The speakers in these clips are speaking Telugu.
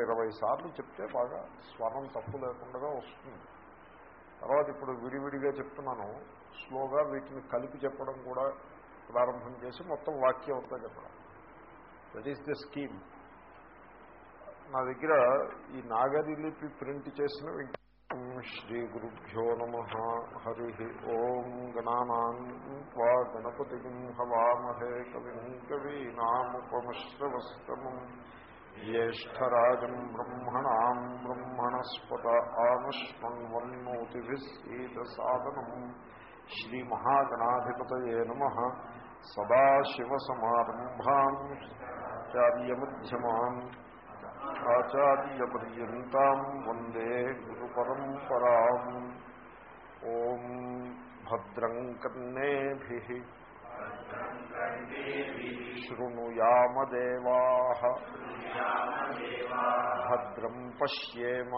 ఇరవై సార్లు చెప్తే బాగా స్వరం తప్పు లేకుండా వస్తుంది. తర్వాత ఇప్పుడు విడివిడిగా చెప్తున్నాను. స్లోగా వీటిని కలిపి చెప్పడం కూడా ప్రారంభం చేసి మొత్తం వాక్యం అంతా చెప్పడం. దట్ ఈస్ ద స్కీమ్ నా దగ్గర ఈ నాగరి లిపి ప్రింట్ చేసిన శ్రీ గురుభ్యో నమ. హరి ఓం గణానా గణపతి హవామహే కవిం కవీనాముపమశ్రవస్తమం. జ్యేష్టరాజం బ్రహ్మణా బ్రహ్మణస్పత ఆనశ్వన్వన్నోతిభిస్సీదసాదనం శ్రీమహాగణాధిపతయే నమ సదాశివసమారంభా చార్యమధ్యమాన్ ఆచార్యపర్యంతం వందే గురు పరంపరా ఓం భద్రం కర్ణేభి శృణుయామదేవా భద్రం పశ్యేమ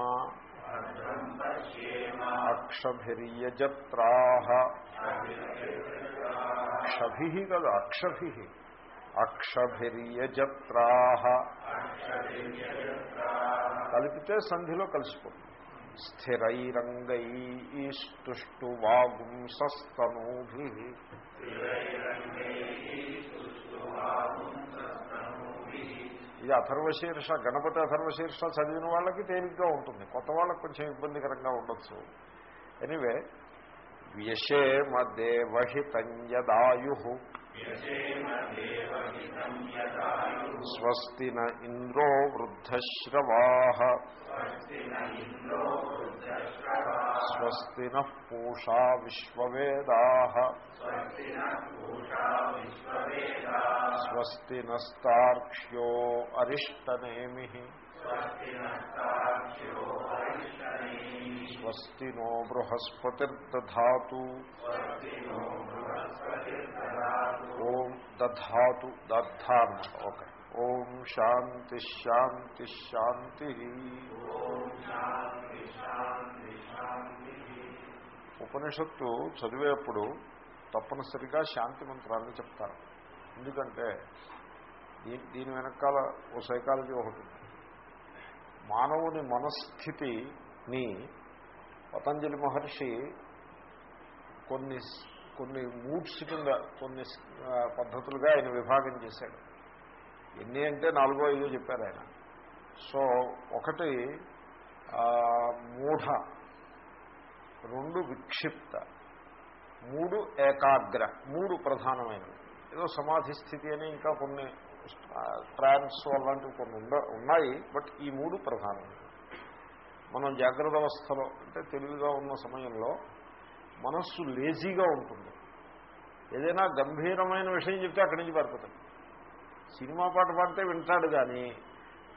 అక్షభిర్యజత్రా అక్షభి కదా అక్షభి అక్షభిర్యజత్రా కలిపితే సంధిలో కలిసిపోతుంది. స్థిరైరంగైస్తుష్టు వాగుంసస్తనూభి ఇది అథర్వశీర్ష గణపతి అథర్వశీర్ష చదివిన వాళ్ళకి తేలిగ్గా ఉంటుంది. కొత్త వాళ్ళకి కొంచెం ఇబ్బందికరంగా ఉండొచ్చు. ఎనివే వ్యశేమ దేవహితంయదాయు స్వస్తి న ఇంద్రో వృద్ధశ్రవా స్వస్తి నూషా విశ్వవేదా స్వస్తి నస్తాక్ష్యో అరిష్టనేమి స్వస్తి నో బృహస్పతిర్దాతు ఓం దధాతు దద్ధా ఓం శాంతి శాంతి శాంతి ఉపనిషత్తు చదివేప్పుడు తప్పనిసరిగా శాంతి మంత్రాన్ని చెప్తారు. ఎందుకంటే దీని దీని వెనకాల ఓ సైకాలజీ ఒకటి. మానవుని మనస్థితిని పతంజలి మహర్షి కొన్ని కొన్ని మూడ్స్ కింద కొన్ని పద్ధతులుగా ఆయన విభాగం చేశాడు. ఎన్ని అంటే నాలుగో ఐదో చెప్పారు ఆయన. సో ఒకటి మూఢ రెండు విక్షిప్త మూడు ఏకాగ్ర మూడు ప్రధానమైనవి. ఏదో సమాధి స్థితి అని ఇంకా కొన్ని ట్రాన్స్ అలాంటివి కొన్ని ఉన్నాయి బట్ ఈ మూడు ప్రధానమైనవి మనం జాగ్రత్త అవస్థలో అంటే తెలివిగా ఉన్న సమయంలో మనస్సు లేజీగా ఉంటుంది. ఏదైనా గంభీరమైన విషయం చెప్తే అక్కడి నుంచి పారిపోతాడు సినిమా పాట పాడితే వింటాడు కానీ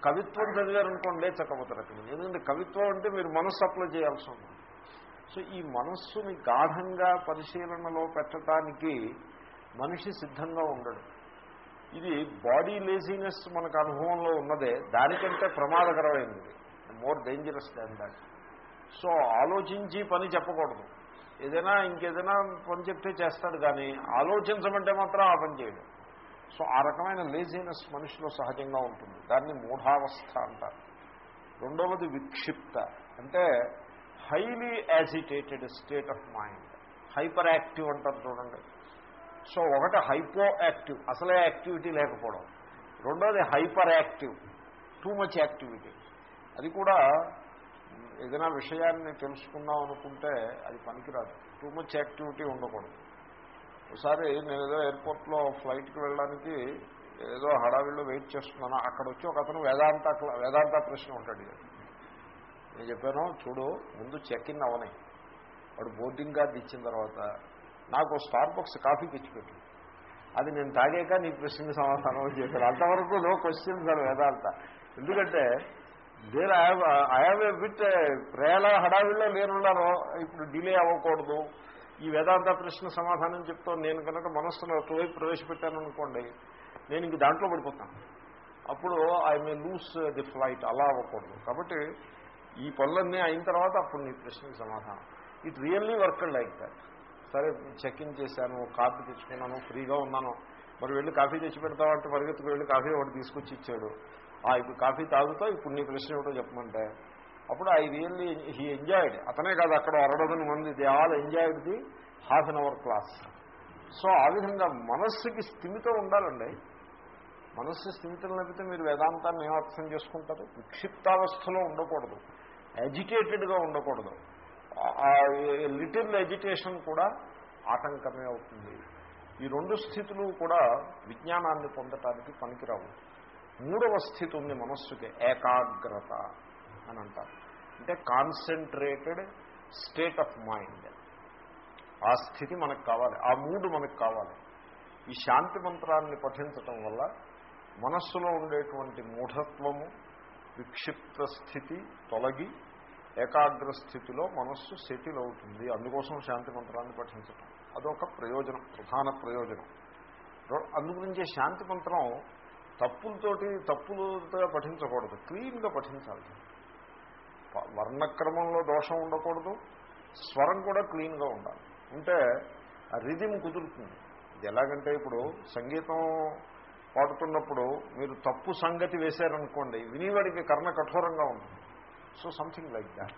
కవిత్వం చదివారనుకోండి చక్కపోతారు అక్కడి నుంచి. ఎందుకంటే కవిత్వం అంటే మీరు మనస్సు అప్లై చేయాల్సి ఉంటుంది. సో ఈ మనస్సుని గాఢంగా పరిశీలనలో పెట్టడానికి మనిషి సిద్ధంగా ఉండడు. ఇది బాడీ లేజినెస్ మనకు అనుభవంలో ఉన్నదే. దానికంటే ప్రమాదకరమైనది. More dangerous than that so ఆలోచించి పని చెప్పకూడదు. ఏదైనా ఇంకేదైనా పని చెప్తే చేస్తాడు కానీ ఆలోచించమంటే మాత్రం ఆ పని చేయడం. సో ఆ రకమైన లేజినెస్ మనిషిలో సహజంగా ఉంటుంది. దాన్ని మూఢావస్థ అంటారు. రెండవది విక్షిప్త. అంటే highly agitated state of mind hyper active అంటారు చూడండి. సో ఒకటి హైపో యాక్టివ్ అసలే యాక్టివిటీ లేకపోవడం. రెండోది hyper active too much activity. అది కూడా ఏదైనా విషయాన్ని తెలుసుకుందాం అనుకుంటే అది పనికిరాదు. టూ మచ్ యాక్టివిటీ ఉండకూడదు. ఒకసారి నేను ఏదో ఎయిర్పోర్ట్లో ఫ్లైట్కి వెళ్ళడానికి ఏదో హడావిల్లో వెయిట్ చేస్తున్నాను. అక్కడ వచ్చి ఒక అతను వేదాంత వేదాంత ప్రశ్న ఉంటాడు నేను చెప్పాను చూడు ముందు చెక్ ఇన్ అవనే. వాడు బోర్డింగ్ కార్డు ఇచ్చిన తర్వాత నాకు స్టార్ బాక్స్ కాఫీ తెచ్చిపెట్టు. అది నేను తాగాక నీ ప్రశ్నకి సమాధానం చేశాను అంతవరకు నో క్వశ్చన్ సార్ వేదాంత. ఎందుకంటే there I have a bit ప్రేల హడావిల్లో నేనున్నాను. ఇప్పుడు డిలే అవ్వకూడదు. ఈ వేదాంత ప్రశ్న సమాధానం చెప్తూ నేను కనుక మనస్సును ఒకవైపు ప్రవేశపెట్టాను అనుకోండి నేను ఇంక దాంట్లో పడిపోతాను. అప్పుడు I may lose the flight అలా అవ్వకూడదు. కాబట్టి ఈ పనులన్నీ అయిన తర్వాత అప్పుడు నీ ప్రశ్నకు సమాధానం. It really work like that సరే చెక్ ఇన్ చేశాను కాఫీ తెచ్చుకున్నాను ఫ్రీగా ఉన్నాను. మరి వెళ్ళి కాఫీ తెచ్చి పెడతామంటే పరిగెత్తుకు వెళ్ళి కాఫీ ఒకటి తీసుకొచ్చి ఇచ్చాడు. "ఆ, ఇప్పుడు కాఫీ తాగుతా ఇప్పుడు నీ ప్రశ్న ఏమిటో చెప్పమంటే. అప్పుడు ఐ రియల్లీ హీ ఎంజాయిడ్ అతనే కాదు అక్కడ అరడదని మంది they all enjoyed the half an hour class so ఆ విధంగా మనస్సుకి స్థిమితం ఉండాలండి. మనస్సు స్థిమితం లేకపోతే మీరు వేదాంతాన్ని ఏం అర్థం చేసుకుంటారు? విక్షిప్తావస్థలో ఉండకూడదు. ఎడ్యుకేటెడ్గా ఉండకూడదు. లిటిల్ ఎడ్యుకేషన్ కూడా ఆటంకమే అవుతుంది. ఈ రెండు స్థితులు కూడా విజ్ఞానాన్ని పొందటానికి పనికిరావు. మూడవ స్థితి ఉంది మనస్సుకి ఏకాగ్రత అని అంటారు. అంటే కాన్సన్ట్రేటెడ్ స్టేట్ ఆఫ్ మైండ్. ఆ స్థితి మనకు కావాలి ఆ మూడు మనకు కావాలి. ఈ శాంతి మంత్రాన్ని పఠించటం వల్ల మనస్సులో ఉండేటువంటి మూఢత్వము విక్షిప్త స్థితి తొలగి ఏకాగ్ర స్థితిలో మనస్సు సెటిల్ అవుతుంది. అందుకోసం శాంతి మంత్రాన్ని పఠించటం. అదొక ప్రయోజనం ప్రధాన ప్రయోజనం. అందుగురించే శాంతి మంత్రం తప్పులతోటి తప్పులతో పఠించకూడదు. క్లీన్గా పఠించాలి. వర్ణక్రమంలో దోషం ఉండకూడదు. స్వరం కూడా క్లీన్గా ఉండాలి. ఉంటే ఆ రిధిం కుదురుతుంది. ఇది ఎలాగంటే ఇప్పుడు సంగీతం పాడుతున్నప్పుడు మీరు తప్పు సంగతి వేశారనుకోండి వినివాడికి కర్ణ కఠోరంగా ఉంటుంది. So something like that.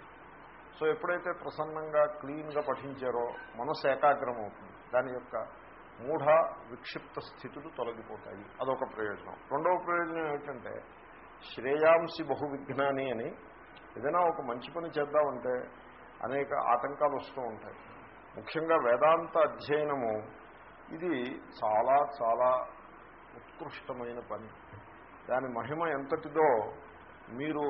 So ఎప్పుడైతే ప్రసన్నంగా క్లీన్గా పఠించారో మనస్సు ఏకాగ్రం అవుతుంది దాని యొక్క మూఢ విక్షిప్త స్థితులు తొలగిపోతాయి. అదొక ప్రయోజనం. రెండవ ప్రయోజనం ఏమిటంటే శ్రేయాంసి బహు విఘ్నాని అని ఏదైనా ఒక మంచి పని చేద్దామంటే అనేక ఆటంకాలు వస్తూ ఉంటాయి. ముఖ్యంగా వేదాంత అధ్యయనము ఇది చాలా చాలా ఉత్కృష్టమైన పని. దాని మహిమ ఎంతటిదో మీరు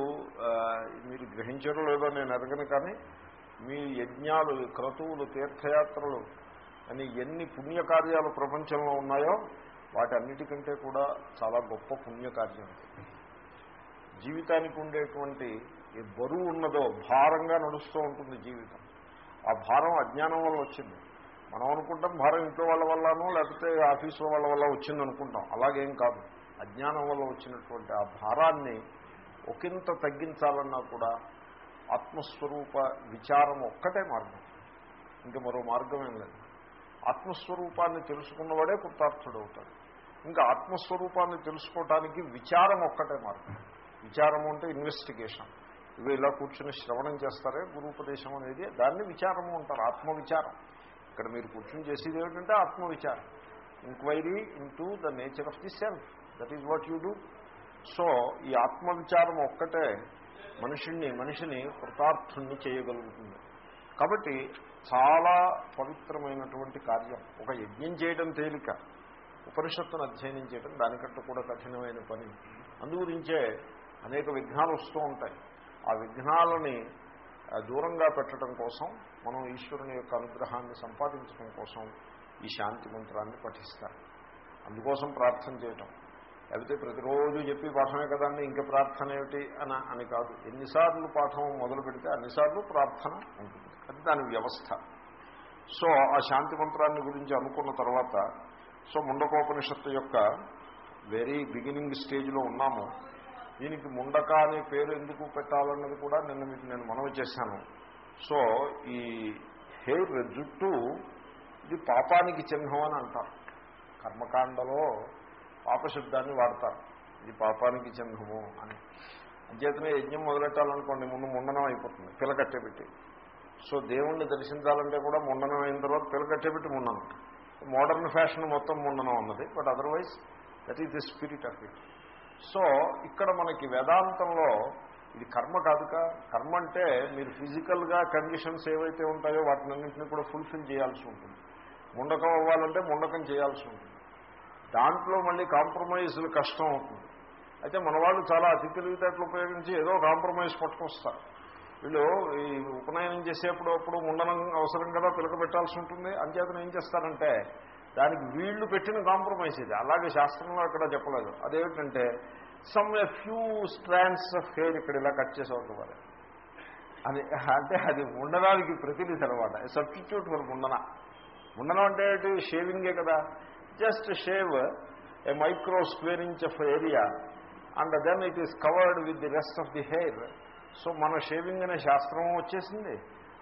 మీరు గ్రహించడం లేదో నేను ఎరగను కానీ మీ యజ్ఞాలు క్రతువులు తీర్థయాత్రలు అని ఎన్ని పుణ్యకార్యాలు ప్రపంచంలో ఉన్నాయో వాటన్నిటికంటే కూడా చాలా గొప్ప పుణ్యకార్యం. జీవితానికి ఉండేటువంటి ఏ బరువు ఉన్నదో భారంగా నడుస్తూ ఉంటుంది జీవితం. ఆ భారం అజ్ఞానం వల్ల వచ్చింది. మనం అనుకుంటాం భారం ఇంట్లో వాళ్ళ వల్లనో లేకపోతే ఆఫీసులో వాళ్ళ వల్ల వచ్చింది అనుకుంటాం అలాగేం కాదు. అజ్ఞానం వల్ల వచ్చినటువంటి ఆ భారాన్ని ఒకంత తగ్గించాలన్నా కూడా ఆత్మస్వరూప విచారం ఒక్కటే మార్గం. ఇంకా మరో మార్గం ఏం లేదు. ఆత్మస్వరూపాన్ని తెలుసుకున్నవాడే కృతార్థుడవుతాడు. ఇంకా ఆత్మస్వరూపాన్ని తెలుసుకోవటానికి విచారం ఒక్కటే మార్గం. విచారం అంటే ఇన్వెస్టిగేషన్. ఇవి ఇలా కూర్చుని శ్రవణం చేస్తారే గురూపదేశం అనేది దాన్ని విచారము అంటారు ఆత్మవిచారం. ఇక్కడ మీరు కూర్చుని చేసేది ఏమిటంటే ఆత్మవిచారం. Inquiry in the nature of the self that is what you do so ఈ ఆత్మవిచారం ఒక్కటే మనిషిని మనిషిని కృతార్థుణ్ణి చేయగలుగుతుంది. కాబట్టి చాలా పవిత్రమైనటువంటి కార్యం. ఒక యజ్ఞం చేయడం తేలిక. ఉపనిషత్తును అధ్యయనం చేయడం దానికంటే కూడా కఠినమైన పని. అందుగురించే అనేక విఘ్నాలు వస్తూ ఉంటాయి. ఆ విఘ్నాలని దూరంగా పెట్టడం కోసం మనం ఈశ్వరుని యొక్క అనుగ్రహాన్ని సంపాదించడం కోసం ఈ శాంతి మంత్రాన్ని పఠిస్తారు. అందుకోసం ప్రార్థన చేయటం. లేకపోతే ప్రతిరోజు చెప్పి పాఠమే కదండి ఇంకా ప్రార్థన ఏమిటి అని అని కాదు. ఎన్నిసార్లు పాఠం మొదలు పెడితే అన్నిసార్లు ప్రార్థన ఉంటుంది. అది దాని వ్యవస్థ. సో ఆ శాంతి మంత్రాన్ని గురించి అనుకున్న తర్వాత సో ముండకోపనిషత్తు యొక్క వెరీ బిగినింగ్ స్టేజ్లో ఉన్నాము. దీనికి ముండక అనే పేరు ఎందుకు పెట్టాలన్నది కూడా నిన్న మీకు నేను మనవి చేశాను. సో ఈ హెయిర్ జుట్టు ఇది పాపానికి చిహ్నం అని అంటారు. కర్మకాండలో పాపశబ్దాన్ని వాడతారు. ఇది పాపానికి చిహ్నము అని. అంచేతనే యజ్ఞం మొదలెట్టాలనుకోండి ముందు ముండనం అయిపోతుంది పిలకట్టెబెట్టి సో దేవుణ్ణి దర్శించాలంటే కూడా ముండనం అయిన తర్వాత పిలకట్టెబెట్టి ముండనం. మోడర్న్ ఫ్యాషన్ మొత్తం ముండనం ఉన్నది but otherwise that is the spirit of it. So ఇక్కడ మనకి వేదాంతంలో ఇది కర్మ కాదుక కర్మ అంటే మీరు ఫిజికల్గా కండిషన్స్ ఏవైతే ఉంటాయో వాటినన్నింటినీ కూడా ఫుల్ఫిల్ చేయాల్సి ఉంటుంది. ముండకం అవ్వాలంటే ముండకం చేయాల్సి ఉంటుంది. దాంట్లో మళ్ళీ కాంప్రమైజ్లు కష్టం అవుతుంది. అయితే మన వాళ్ళు చాలా అతి తెలివితేటలు ఉపయోగించి ఏదో కాంప్రమైజ్ పట్టుకొస్తారు. వీళ్ళు ఈ ఉపనయనం చేసేప్పుడు అప్పుడు ఉండడం అవసరం కదా పిలక పెట్టాల్సి ఉంటుంది. అంచేతను ఏం చేస్తారంటే దానికి వీళ్ళు పెట్టిన కాంప్రమైజ్ ఇది. అలాగే శాస్త్రంలో అక్కడ చెప్పలేదు. అదేమిటంటే some few strands of hair ఇక్కడ ఇలా కట్ చేసేవారు అది అంటే అది ఉండడానికి ప్రతినిధి అనమాట సబ్స్టిట్యూట్ ఫర్ ముండన ముండనం అంటే షేవింగే కదా. Just shave a micro square inch of area and then it is covered with the rest of the hair so మన షేవింగ్ అనే శాస్త్రం వచ్చేసింది.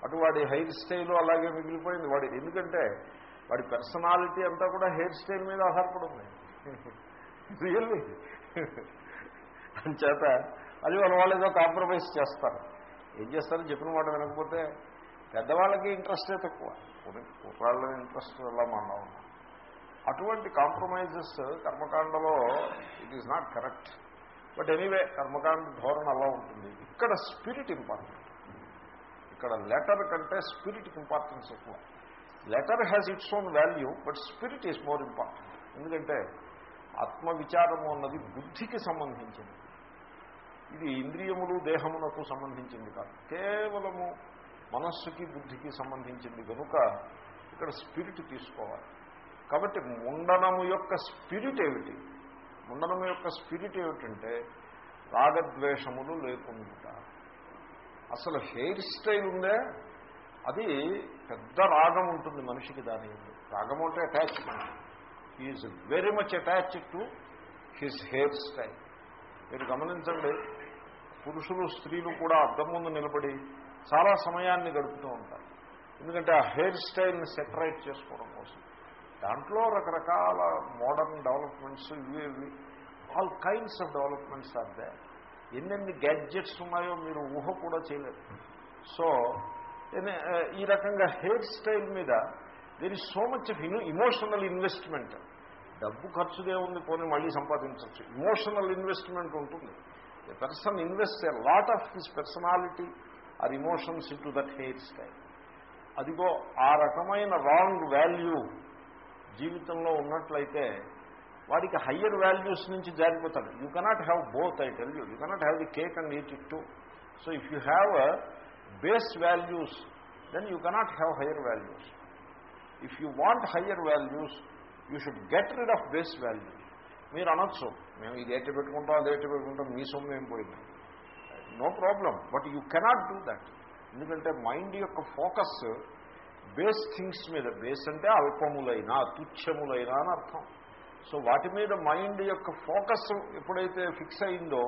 అటు వాడి హెయిర్ స్టైల్ అలాగే మిగిలిపోయింది. వాడి ఎందుకంటే వాడి పర్సనాలిటీ అంతా కూడా హెయిర్ స్టైల్ మీద ఆధారపడుంది రియల్లీ అంచేత అది వాళ్ళ వాళ్ళు ఏదో కాంప్రమైజ్ చేస్తారు. ఏం చేస్తారు? చెప్పిన మాట వినకపోతే పెద్దవాళ్ళకి ఇంట్రెస్టే తక్కువ. కుర్రాళ్ళ ఇంట్రెస్ట్ అలా మన ఉన్నాం అటువంటి compromises కర్మకాండలో it is not correct but anyway కర్మకాండ ధోరణ అలా ఉంటుంది. ఇక్కడ స్పిరిట్ ఇంపార్టెంట్ ఇక్కడ లెటర్ కంటే స్పిరిట్కి ఇంపార్టెన్స్ ఎక్కువ. Letter has its own value but spirit is more important ఎందుకంటే ఆత్మవిచారము అన్నది బుద్ధికి సంబంధించింది. ఇది ఇంద్రియములు దేహమునకు సంబంధించింది కాదు. కేవలము మనస్సుకి బుద్ధికి సంబంధించింది. కనుక ఇక్కడ స్పిరిట్ తీసుకోవాలి. కాబట్టి ముండనము యొక్క స్పిరిట్ ఏమిటి? ముండనము యొక్క స్పిరిట్ ఏమిటంటే రాగద్వేషములు లేకుండా అసలు హెయిర్ స్టైల్ ఉందే? అది పెద్ద రాగం ఉంటుంది మనిషికి దాని రాగం అంటే attachment is very much attached to his hair style మీరు గమనించండి పురుషులు స్త్రీలు కూడా అద్దం ముందు నిలబడి చాలా సమయాన్ని గడుపుతూ ఉంటారు. ఎందుకంటే ఆ హెయిర్ స్టైల్ని సెపరేట్ చేసుకోవడం కోసం. దాంట్లో రకరకాల మోడర్న్ డెవలప్మెంట్స్ ఇవి ఇవి. All kinds of developments are ఎన్నెన్ని గ్యాడ్జెట్స్ ఉన్నాయో మీరు ఊహ కూడా చేయలేరు. సో ఈ రకంగా హెయిర్ స్టైల్ మీద there is so much of emotional investment డబ్బు ఖర్చుదే ఉంది పోనీ మళ్ళీ సంపాదించవచ్చు ఇమోషనల్ ఇన్వెస్ట్మెంట్ ఉంటుంది. A person invest a lot of his personality or emotions into that hair style అదిగో ఆ రకమైన రాంగ్ వాల్యూ జీవితంలో ఉన్నట్లయితే వాడికి హయ్యర్ వాల్యూస్ నుంచి జారిపోతాడు. You cannot have both I tell you you cannot have the cake and eat it too so if you have base values then you cannot have higher values if you want higher values you should get rid of base values మీరు అనొచ్చు. మేము ఇది ఎట్టు పెట్టుకుంటాం అది ఎట్టు పెట్టుకుంటాం మీ సొమ్ము ఏం పోయింది? No problem but you cannot do that ఎందుకంటే మైండ్ యొక్క ఫోకస్ బేస్ థింగ్స్ మీద బేస్ అంటే అల్పములైన తుచ్చములైన అని అర్థం. సో వాటి మీద మైండ్ యొక్క ఫోకస్ ఎప్పుడైతే ఫిక్స్ అయిందో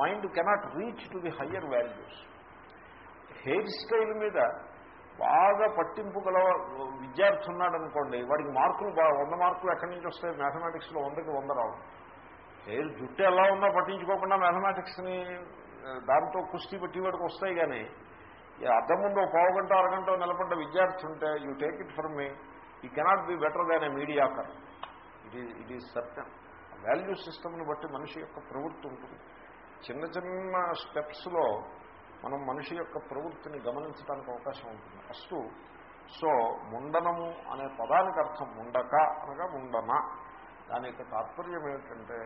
mind cannot reach to the higher values. Hair style మీద బాగా పట్టింపు గల విద్యార్థి ఉన్నాడనుకోండి వాడికి మార్కులు బాగా వంద మార్కులు ఎక్కడి నుంచి వస్తాయి? మ్యాథమెటిక్స్లో వందకి వంద రావు. హెయిర్ జుట్టు ఎలా ఉన్నా పట్టించుకోకుండా మ్యాథమెటిక్స్ని దాంతో కుస్తీ పెట్టి వాడికి వస్తాయి కానీ అర్థం ముందు పావు గంట అరగంట నిలబడ్డ విద్యార్థి ఉంటే you take it for me he cannot be better than a mediocre it is it is Satyam value సిస్టమ్ని బట్టి మనిషి యొక్క ప్రవృత్తి ఉంటుంది. చిన్న చిన్న స్టెప్స్లో మనం మనిషి యొక్క ప్రవృత్తిని గమనించడానికి అవకాశం ఉంటుంది. ఫస్ట్ సో ముండనము అనే పదానికి అర్థం ముండక అనగా ముండన. దాని యొక్క తాత్పర్యం ఏమిటంటే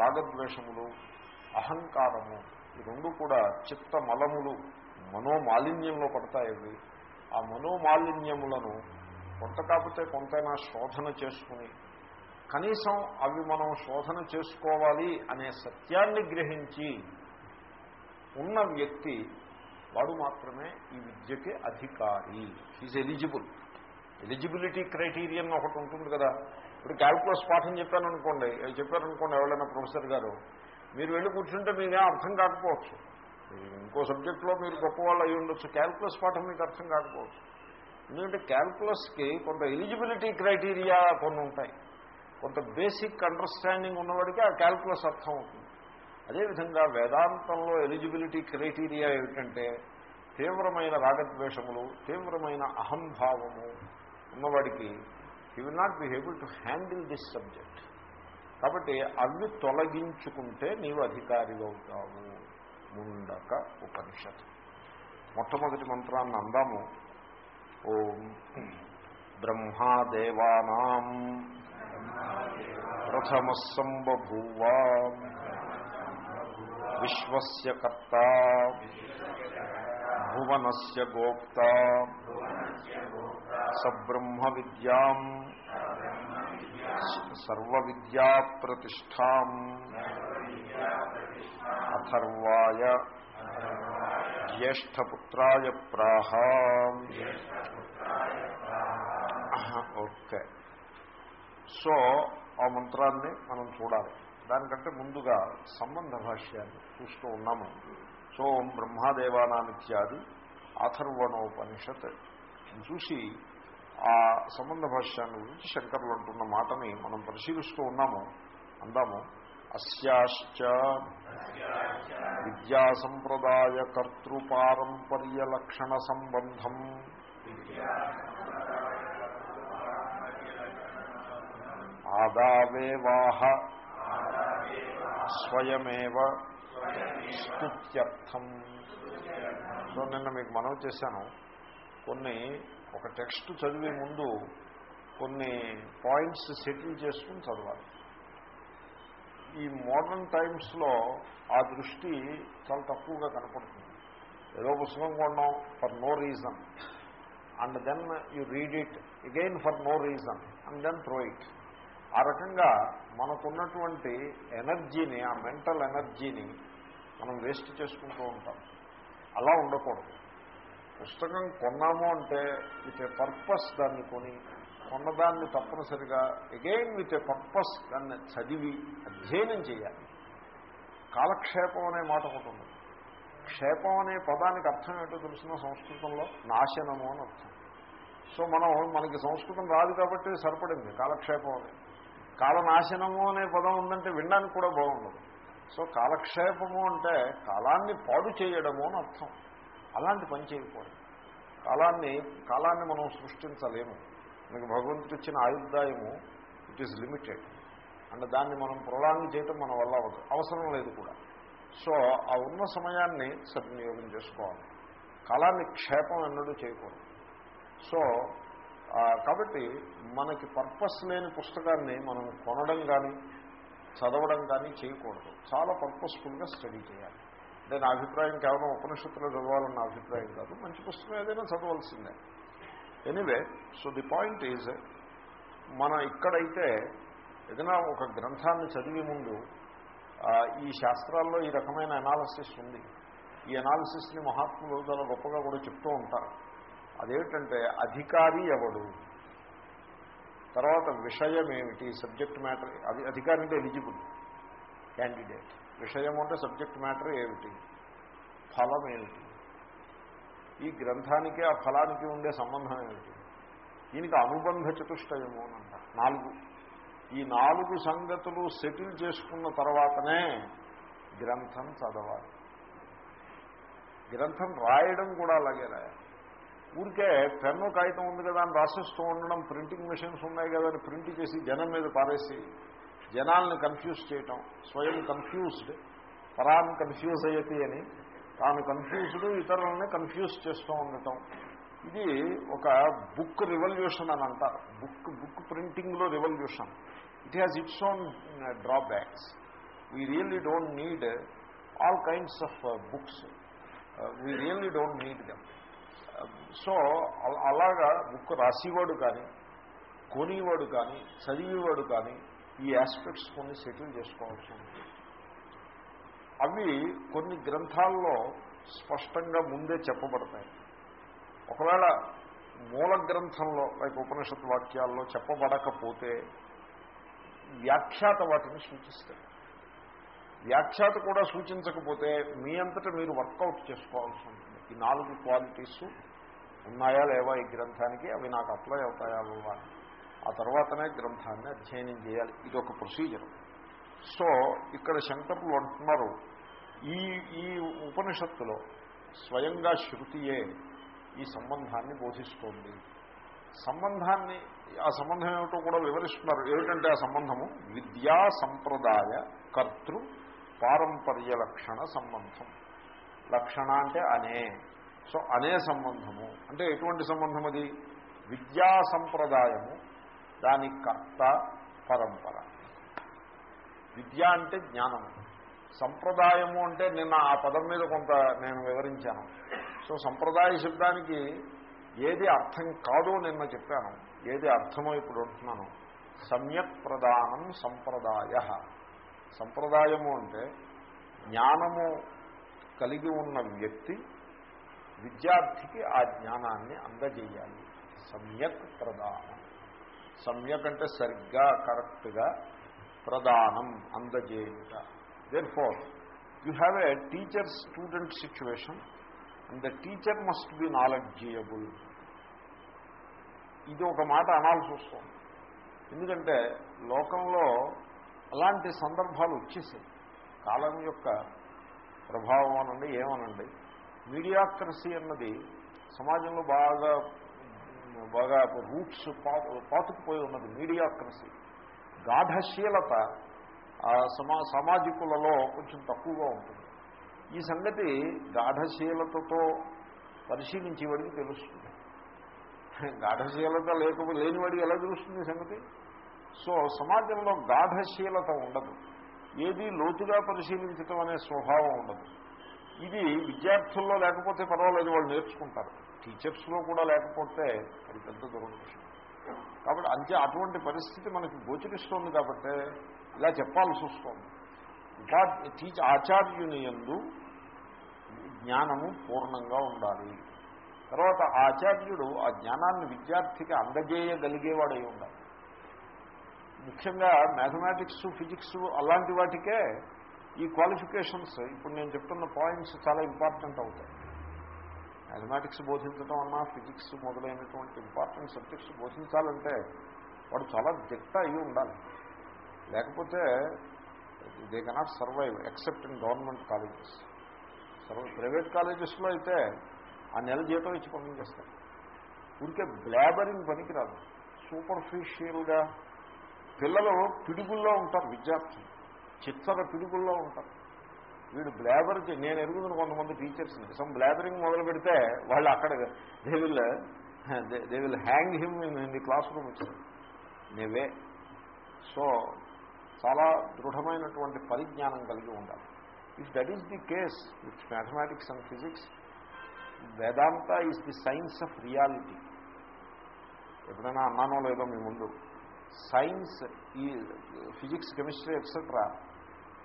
రాగద్వేషములు అహంకారము ఈ రెండు కూడా చిత్త మలములు మనోమాలిన్యంలో పడతాయి ఆ మనోమాలిన్యములను కొంత కాకపోతే కొంతైనా శోధన చేసుకుని కనీసం అవి మనం శోధన చేసుకోవాలి అనే సత్యాన్ని గ్రహించి ఉన్న వ్యక్తి వాడు మాత్రమే ఈ విద్యకి అధికారి. ఈజ్ ఎలిజిబుల్ ఎలిజిబిలిటీ క్రైటీరియన్ ఒకటి ఉంటుంది కదా. ఇప్పుడు క్యాల్కులస్ పాఠం చెప్పాను అనుకోండి చెప్పారనుకోండి ఎవరైనా ప్రొఫెసర్ గారు మీరు వెళ్ళి కూర్చుంటే మీకేం అర్థం కాకపోవచ్చు. ఇంకో సబ్జెక్ట్లో మీరు గొప్పవాళ్ళు అయి ఉండొచ్చు. క్యాల్కులస్ పాఠం మీకు అర్థం కాకపోవచ్చు. ఎందుకంటే క్యాల్కులస్కి కొంత ఎలిజిబిలిటీ క్రైటీరియా కొన్ని ఉంటాయి. కొంత బేసిక్ అండర్స్టాండింగ్ ఉన్నవాడికి ఆ క్యాల్కులస్ అర్థం అవుతుంది. అదేవిధంగా వేదాంతంలో ఎలిజిబిలిటీ క్రైటీరియా ఏమిటంటే తీవ్రమైన రాగద్వేషములు తీవ్రమైన అహంభావము ఉన్నవాడికి he will not be able to handle this subject కాబట్టి అవి తొలగించుకుంటే నీవు అధికారిగా అవుతావు ముండక ఉపనిషత్ మొట్టమొదటి మంత్రాన్ని అందాము. ఓం బ్రహ్మాదేవానా ప్రథమ సంబభూవా విశ్వస్ కర్త భువనస్ గోప్త సబ్రహ్మ విద్యాం సర్వవిద్యా ప్రతిష్టాం అథర్వాయ జ్యేష్ఠపుత్రాయ ప్రాహ. ఓకే. సో ఆ మంత్రాన్ని మనం చూడాలి. దానికంటే ముందుగా సంబంధ భాష్యాన్ని చూస్తూ ఉన్నాము. సో బ్రహ్మాదేవానామిత్యాది అథర్వణోపనిషత్ చూసి ఆ సంబంధ భాష్యాన్ని గురించి శంకరులు అంటున్న మాటని మనం పరిశీలిస్తూ ఉన్నాము అందాము. అస్యాశ్చ విద్యా సంప్రదాయ కర్తృపారంపర్య లక్షణ సంబంధం ఆదావేవాహ స్వయమేవ స్థుత్యర్థం సో నిన్న మీకు మనం చేశాను. కొన్ని ఒక టెక్స్ట్ చదివే ముందు కొన్ని పాయింట్స్ సెటిల్ చేసుకుని చదవాలి. ఈ మోడర్న్ టైమ్స్లో ఆ దృష్టి చాలా తక్కువగా కనపడుతుంది. ఏదో పుస్తకం కొన్నాం for no reason and then you read it again for no reason and then throw it. ఆ రకంగా మనకున్నటువంటి ఎనర్జీని ఆ మెంటల్ ఎనర్జీని మనం వేస్ట్ చేసుకుంటూ ఉంటాం. అలా ఉండకూడదు. పుస్తకం కొన్నాము అంటే విత్ ఏ పర్పస్ దాన్ని కొని కొన్నదాన్ని తప్పనిసరిగా అగైన్ విత్ ఏ పర్పస్ దాన్ని చదివి అధ్యయనం చేయాలి. కాలక్షేపం అనే మాట ఒకటి ఉంది. క్షేపం అనే పదానికి అర్థం ఏంటో తెలిసిన సంస్కృతంలో? నాశనము అని అర్థం. సో మనం మనకి సంస్కృతం రాదు కాబట్టి సరిపడింది కాలక్షేపం అని కాలనాశనము అనే పదం ఉందంటే వినడానికి కూడా బాగుండదు. సో కాలక్షేపము అంటే కాలాన్ని పాడు చేయడము అని అర్థం. అలాంటి పని చేయకూడదు. కాలాన్ని కాలాన్ని మనం సృష్టించలేము. మనకి భగవంతుడు ఇచ్చిన ఆయుర్దాయము ఇట్ ఈస్ లిమిటెడ్ అండ్ దాన్ని మనం ప్రొలాంగ్ చేయటం మన వల్ల అవ్వదు. అవసరం లేదు కూడా. సో ఆ ఉన్న సమయాన్ని సద్వినియోగం చేసుకోవాలి. కాలాన్ని క్షేపం ఎన్నడూ చేయకూడదు. సో కాబట్టి మనకి పర్పస్ లేని పుస్తకాన్ని మనం కొనడం కానీ చదవడం కానీ చేయకూడదు. చాలా పర్పస్ఫుల్గా స్టడీ చేయాలి. అంటే నా అభిప్రాయం కేవలం ఉపనిషత్తులు చదవాలన్న అభిప్రాయం కాదు మంచి పుస్తకం ఏదైనా చదవాల్సిందే. Anyway so the point is మన ఇక్కడైతే ఏదైనా ఒక గ్రంథాన్ని చదివే ముందు ఈ శాస్త్రాల్లో ఈ రకమైన అనాలసిస్ ఉంది. ఈ అనాలిసిస్ని మహాత్ములు చాలా గొప్పగా కూడా చెప్తూ ఉంటారు. అదేమిటంటే అధికారి ఎవడు? తర్వాత విషయం ఏమిటి? సబ్జెక్ట్ మ్యాటర్ అది అధికారి అంటే ఎలిజిబుల్ క్యాండిడేట్ విషయం అంటే సబ్జెక్ట్ మ్యాటర్ ఏమిటి? ఫలం ఏమిటి? ఈ గ్రంథానికి ఆ ఫలానికి ఉండే సంబంధం ఏమిటి? దీనికి అనుబంధ చతుష్టయము అని అంటారు నాలుగు. ఈ నాలుగు సంగతులు సెటిల్ చేసుకున్న తర్వాతనే గ్రంథం చదవాలి. గ్రంథం రాయడం కూడా అలాగే రాయాలి. ఊరికే పెన్ను కాగితం ఉంది కదా అని రాసిస్తూ ఉండడం ప్రింటింగ్ మిషన్స్ ఉన్నాయి కదా అని ప్రింట్ చేసి జనం మీద పారేసి జనాల్ని కన్ఫ్యూజ్ చేయటం స్వయం కన్ఫ్యూజ్డ్ పరాన్ కన్ఫ్యూజ్ అయ్యతి అని తాను కన్ఫ్యూజ్డ్ ఇతరులని కన్ఫ్యూజ్ చేస్తూ ఉండటం. ఇది ఒక బుక్ రివల్యూషన్ అని అంటారు. Book book ప్రింటింగ్లో revolution. It has its own drawbacks we really don't need all kinds of books we really don't need them so అలాగా బుక్ రాసేవాడు కానీ కొనేవాడు కానీ చదివేవాడు కానీ ఈ ఆస్పెక్ట్స్ కొన్ని సెటిల్ చేసుకోవాల్సి ఉంటుంది. అవి కొన్ని గ్రంథాల్లో స్పష్టంగా ముందే చెప్పబడతాయి. ఒకవేళ మూల గ్రంథంలో లైక్ ఉపనిషత్ వాక్యాల్లో చెప్పబడకపోతే వ్యాఖ్యాత వాటిని సూచిస్తాయి. వ్యాఖ్యాత కూడా సూచించకపోతే మీ అంతటా మీరు వర్కౌట్ చేసుకోవాల్సి ఉంటుంది. ఈ నాలుగు క్వాలిటీస్ ఉన్నాయా లేవా ఈ గ్రంథానికి? అవి నాకు అప్లై అవుతాయా లేవా ఆ తర్వాతనే గ్రంథాన్ని అధ్యయనం చేయాలి. ఇది ఒక ప్రొసీజర్ సో ఇక్కడ శంకరులు అంటున్నారు ఈ ఈ ఉపనిషత్తులో స్వయంగా శృతియే ఈ సంబంధాన్ని బోధిస్తోంది. సంబంధాన్ని ఆ సంబంధం ఏమిటో కూడా వివరిస్తున్నారు. ఏమిటంటే ఆ సంబంధము? విద్యా సంప్రదాయ కర్తృ పారంపర్య లక్షణ సంబంధం. లక్షణ అంటే అనే. సో అనే సంబంధము. అంటే ఎటువంటి సంబంధం అది? విద్యా సంప్రదాయము దాని కర్త పరంపర. విద్య అంటే జ్ఞానము సంప్రదాయము అంటే నిన్న ఆ పదం మీద కొంత నేను వివరించాను. సో సంప్రదాయ శబ్దానికి ఏది అర్థం కాదో నిన్న చెప్పాను. ఏది అర్థమో ఇప్పుడు ఉంటున్నాను సమ్యక్ ప్రదానం సంప్రదాయ. సంప్రదాయము అంటే జ్ఞానము కలిగి ఉన్న వ్యక్తి విద్యార్థికి ఆ జ్ఞానాన్ని అందజేయాలి. సమ్యక్ ప్రదానం సమ్యక్ అంటే సరిగ్గా కరెక్ట్గా ప్రదానం అందజేయుట. Therefore you have a teacher student situation and the teacher must be knowledgeable ఇది ఒక మాట అనాల్సి వస్తుంది. ఎందుకంటే లోకంలో అలాంటి సందర్భాలు వచ్చేసాయి. కాలం యొక్క ప్రభావం అనండి ఏమనండి? మీడియాక్రసీ అన్నది సమాజంలో బాగా బాగా రూట్స్ పాతుకుపోయి ఉన్నది మీడియాక్రసీ. గాఢశీలత ఆ సమా సామాజికులలో కొంచెం తక్కువగా ఉంటుంది. ఈ సంగతి గాఢశీలతతో పరిశీలించేవాడికి తెలుస్తుంది. గాఢశీలత లేకపోతే లేనివాడికి ఎలా తెలుస్తుంది సంగతి? సో సమాజంలో గాఢశీలత ఉండదు. ఏది లోతుగా పరిశీలించటం అనే స్వభావం ఉండదు. ఇది విద్యార్థుల్లో లేకపోతే పర్వాలేదు వాళ్ళు నేర్చుకుంటారు. టీచర్స్లో కూడా లేకపోతే అది పెద్ద దురదృష్టం. కాబట్టి అంతే అటువంటి పరిస్థితి మనకి గోచరిస్తోంది కాబట్టి ఇలా చెప్పాల్సి వస్తుంది. ఉపాధి టీచ ఆచార్యుని ఎందు జ్ఞానము పూర్ణంగా ఉండాలి. తర్వాత ఆచార్యుడు ఆ జ్ఞానాన్ని విద్యార్థికి అందజేయగలిగేవాడై ఉండాలి. ముఖ్యంగా మ్యాథమెటిక్స్ ఫిజిక్స్ అలాంటి వాటికే ఈ క్వాలిఫికేషన్స్ ఇప్పుడు నేను చెప్తున్న పాయింట్స్ చాలా ఇంపార్టెంట్ అవుతాయి. మ్యాథమెటిక్స్ బోధించడం అన్నా ఫిజిక్స్ మొదలైనటువంటి ఇంపార్టెంట్ సబ్జెక్ట్స్ బోధించాలంటే వాడు చాలా దిట్ట అయి ఉండాలి. లేకపోతే they cannot survive except in government colleges. సర్వ ప్రైవేట్ కాలేజెస్లో అయితే ఆ నెల జీతం ఇచ్చి పంపించేస్తారు ఊరికే బ్లాబరింగ్ పనికిరాదు. సూపర్ఫిషియల్గా పిల్లలు పిడుగుల్లో ఉంటారు విద్యార్థులు. చిత్తర పిడుగుల్లో ఉంటారు. వీడు బ్లాబర్ నేను ఎరుగుతున్న కొంతమంది టీచర్స్ సమ్ బ్లాబరింగ్ మొదలు పెడితే వాళ్ళు అక్కడ they will they will hang him in the classroom వచ్చారు నేవే. సో చాలా దృఢమైనటువంటి పరిజ్ఞానం కలిగి ఉండాలి. If that is the case with mathematics and physics Vedanta is the science of reality ఎప్పుడైనా అన్నానో లేదో మీ ముందు. సైన్స్ ఈ physics chemistry etcetera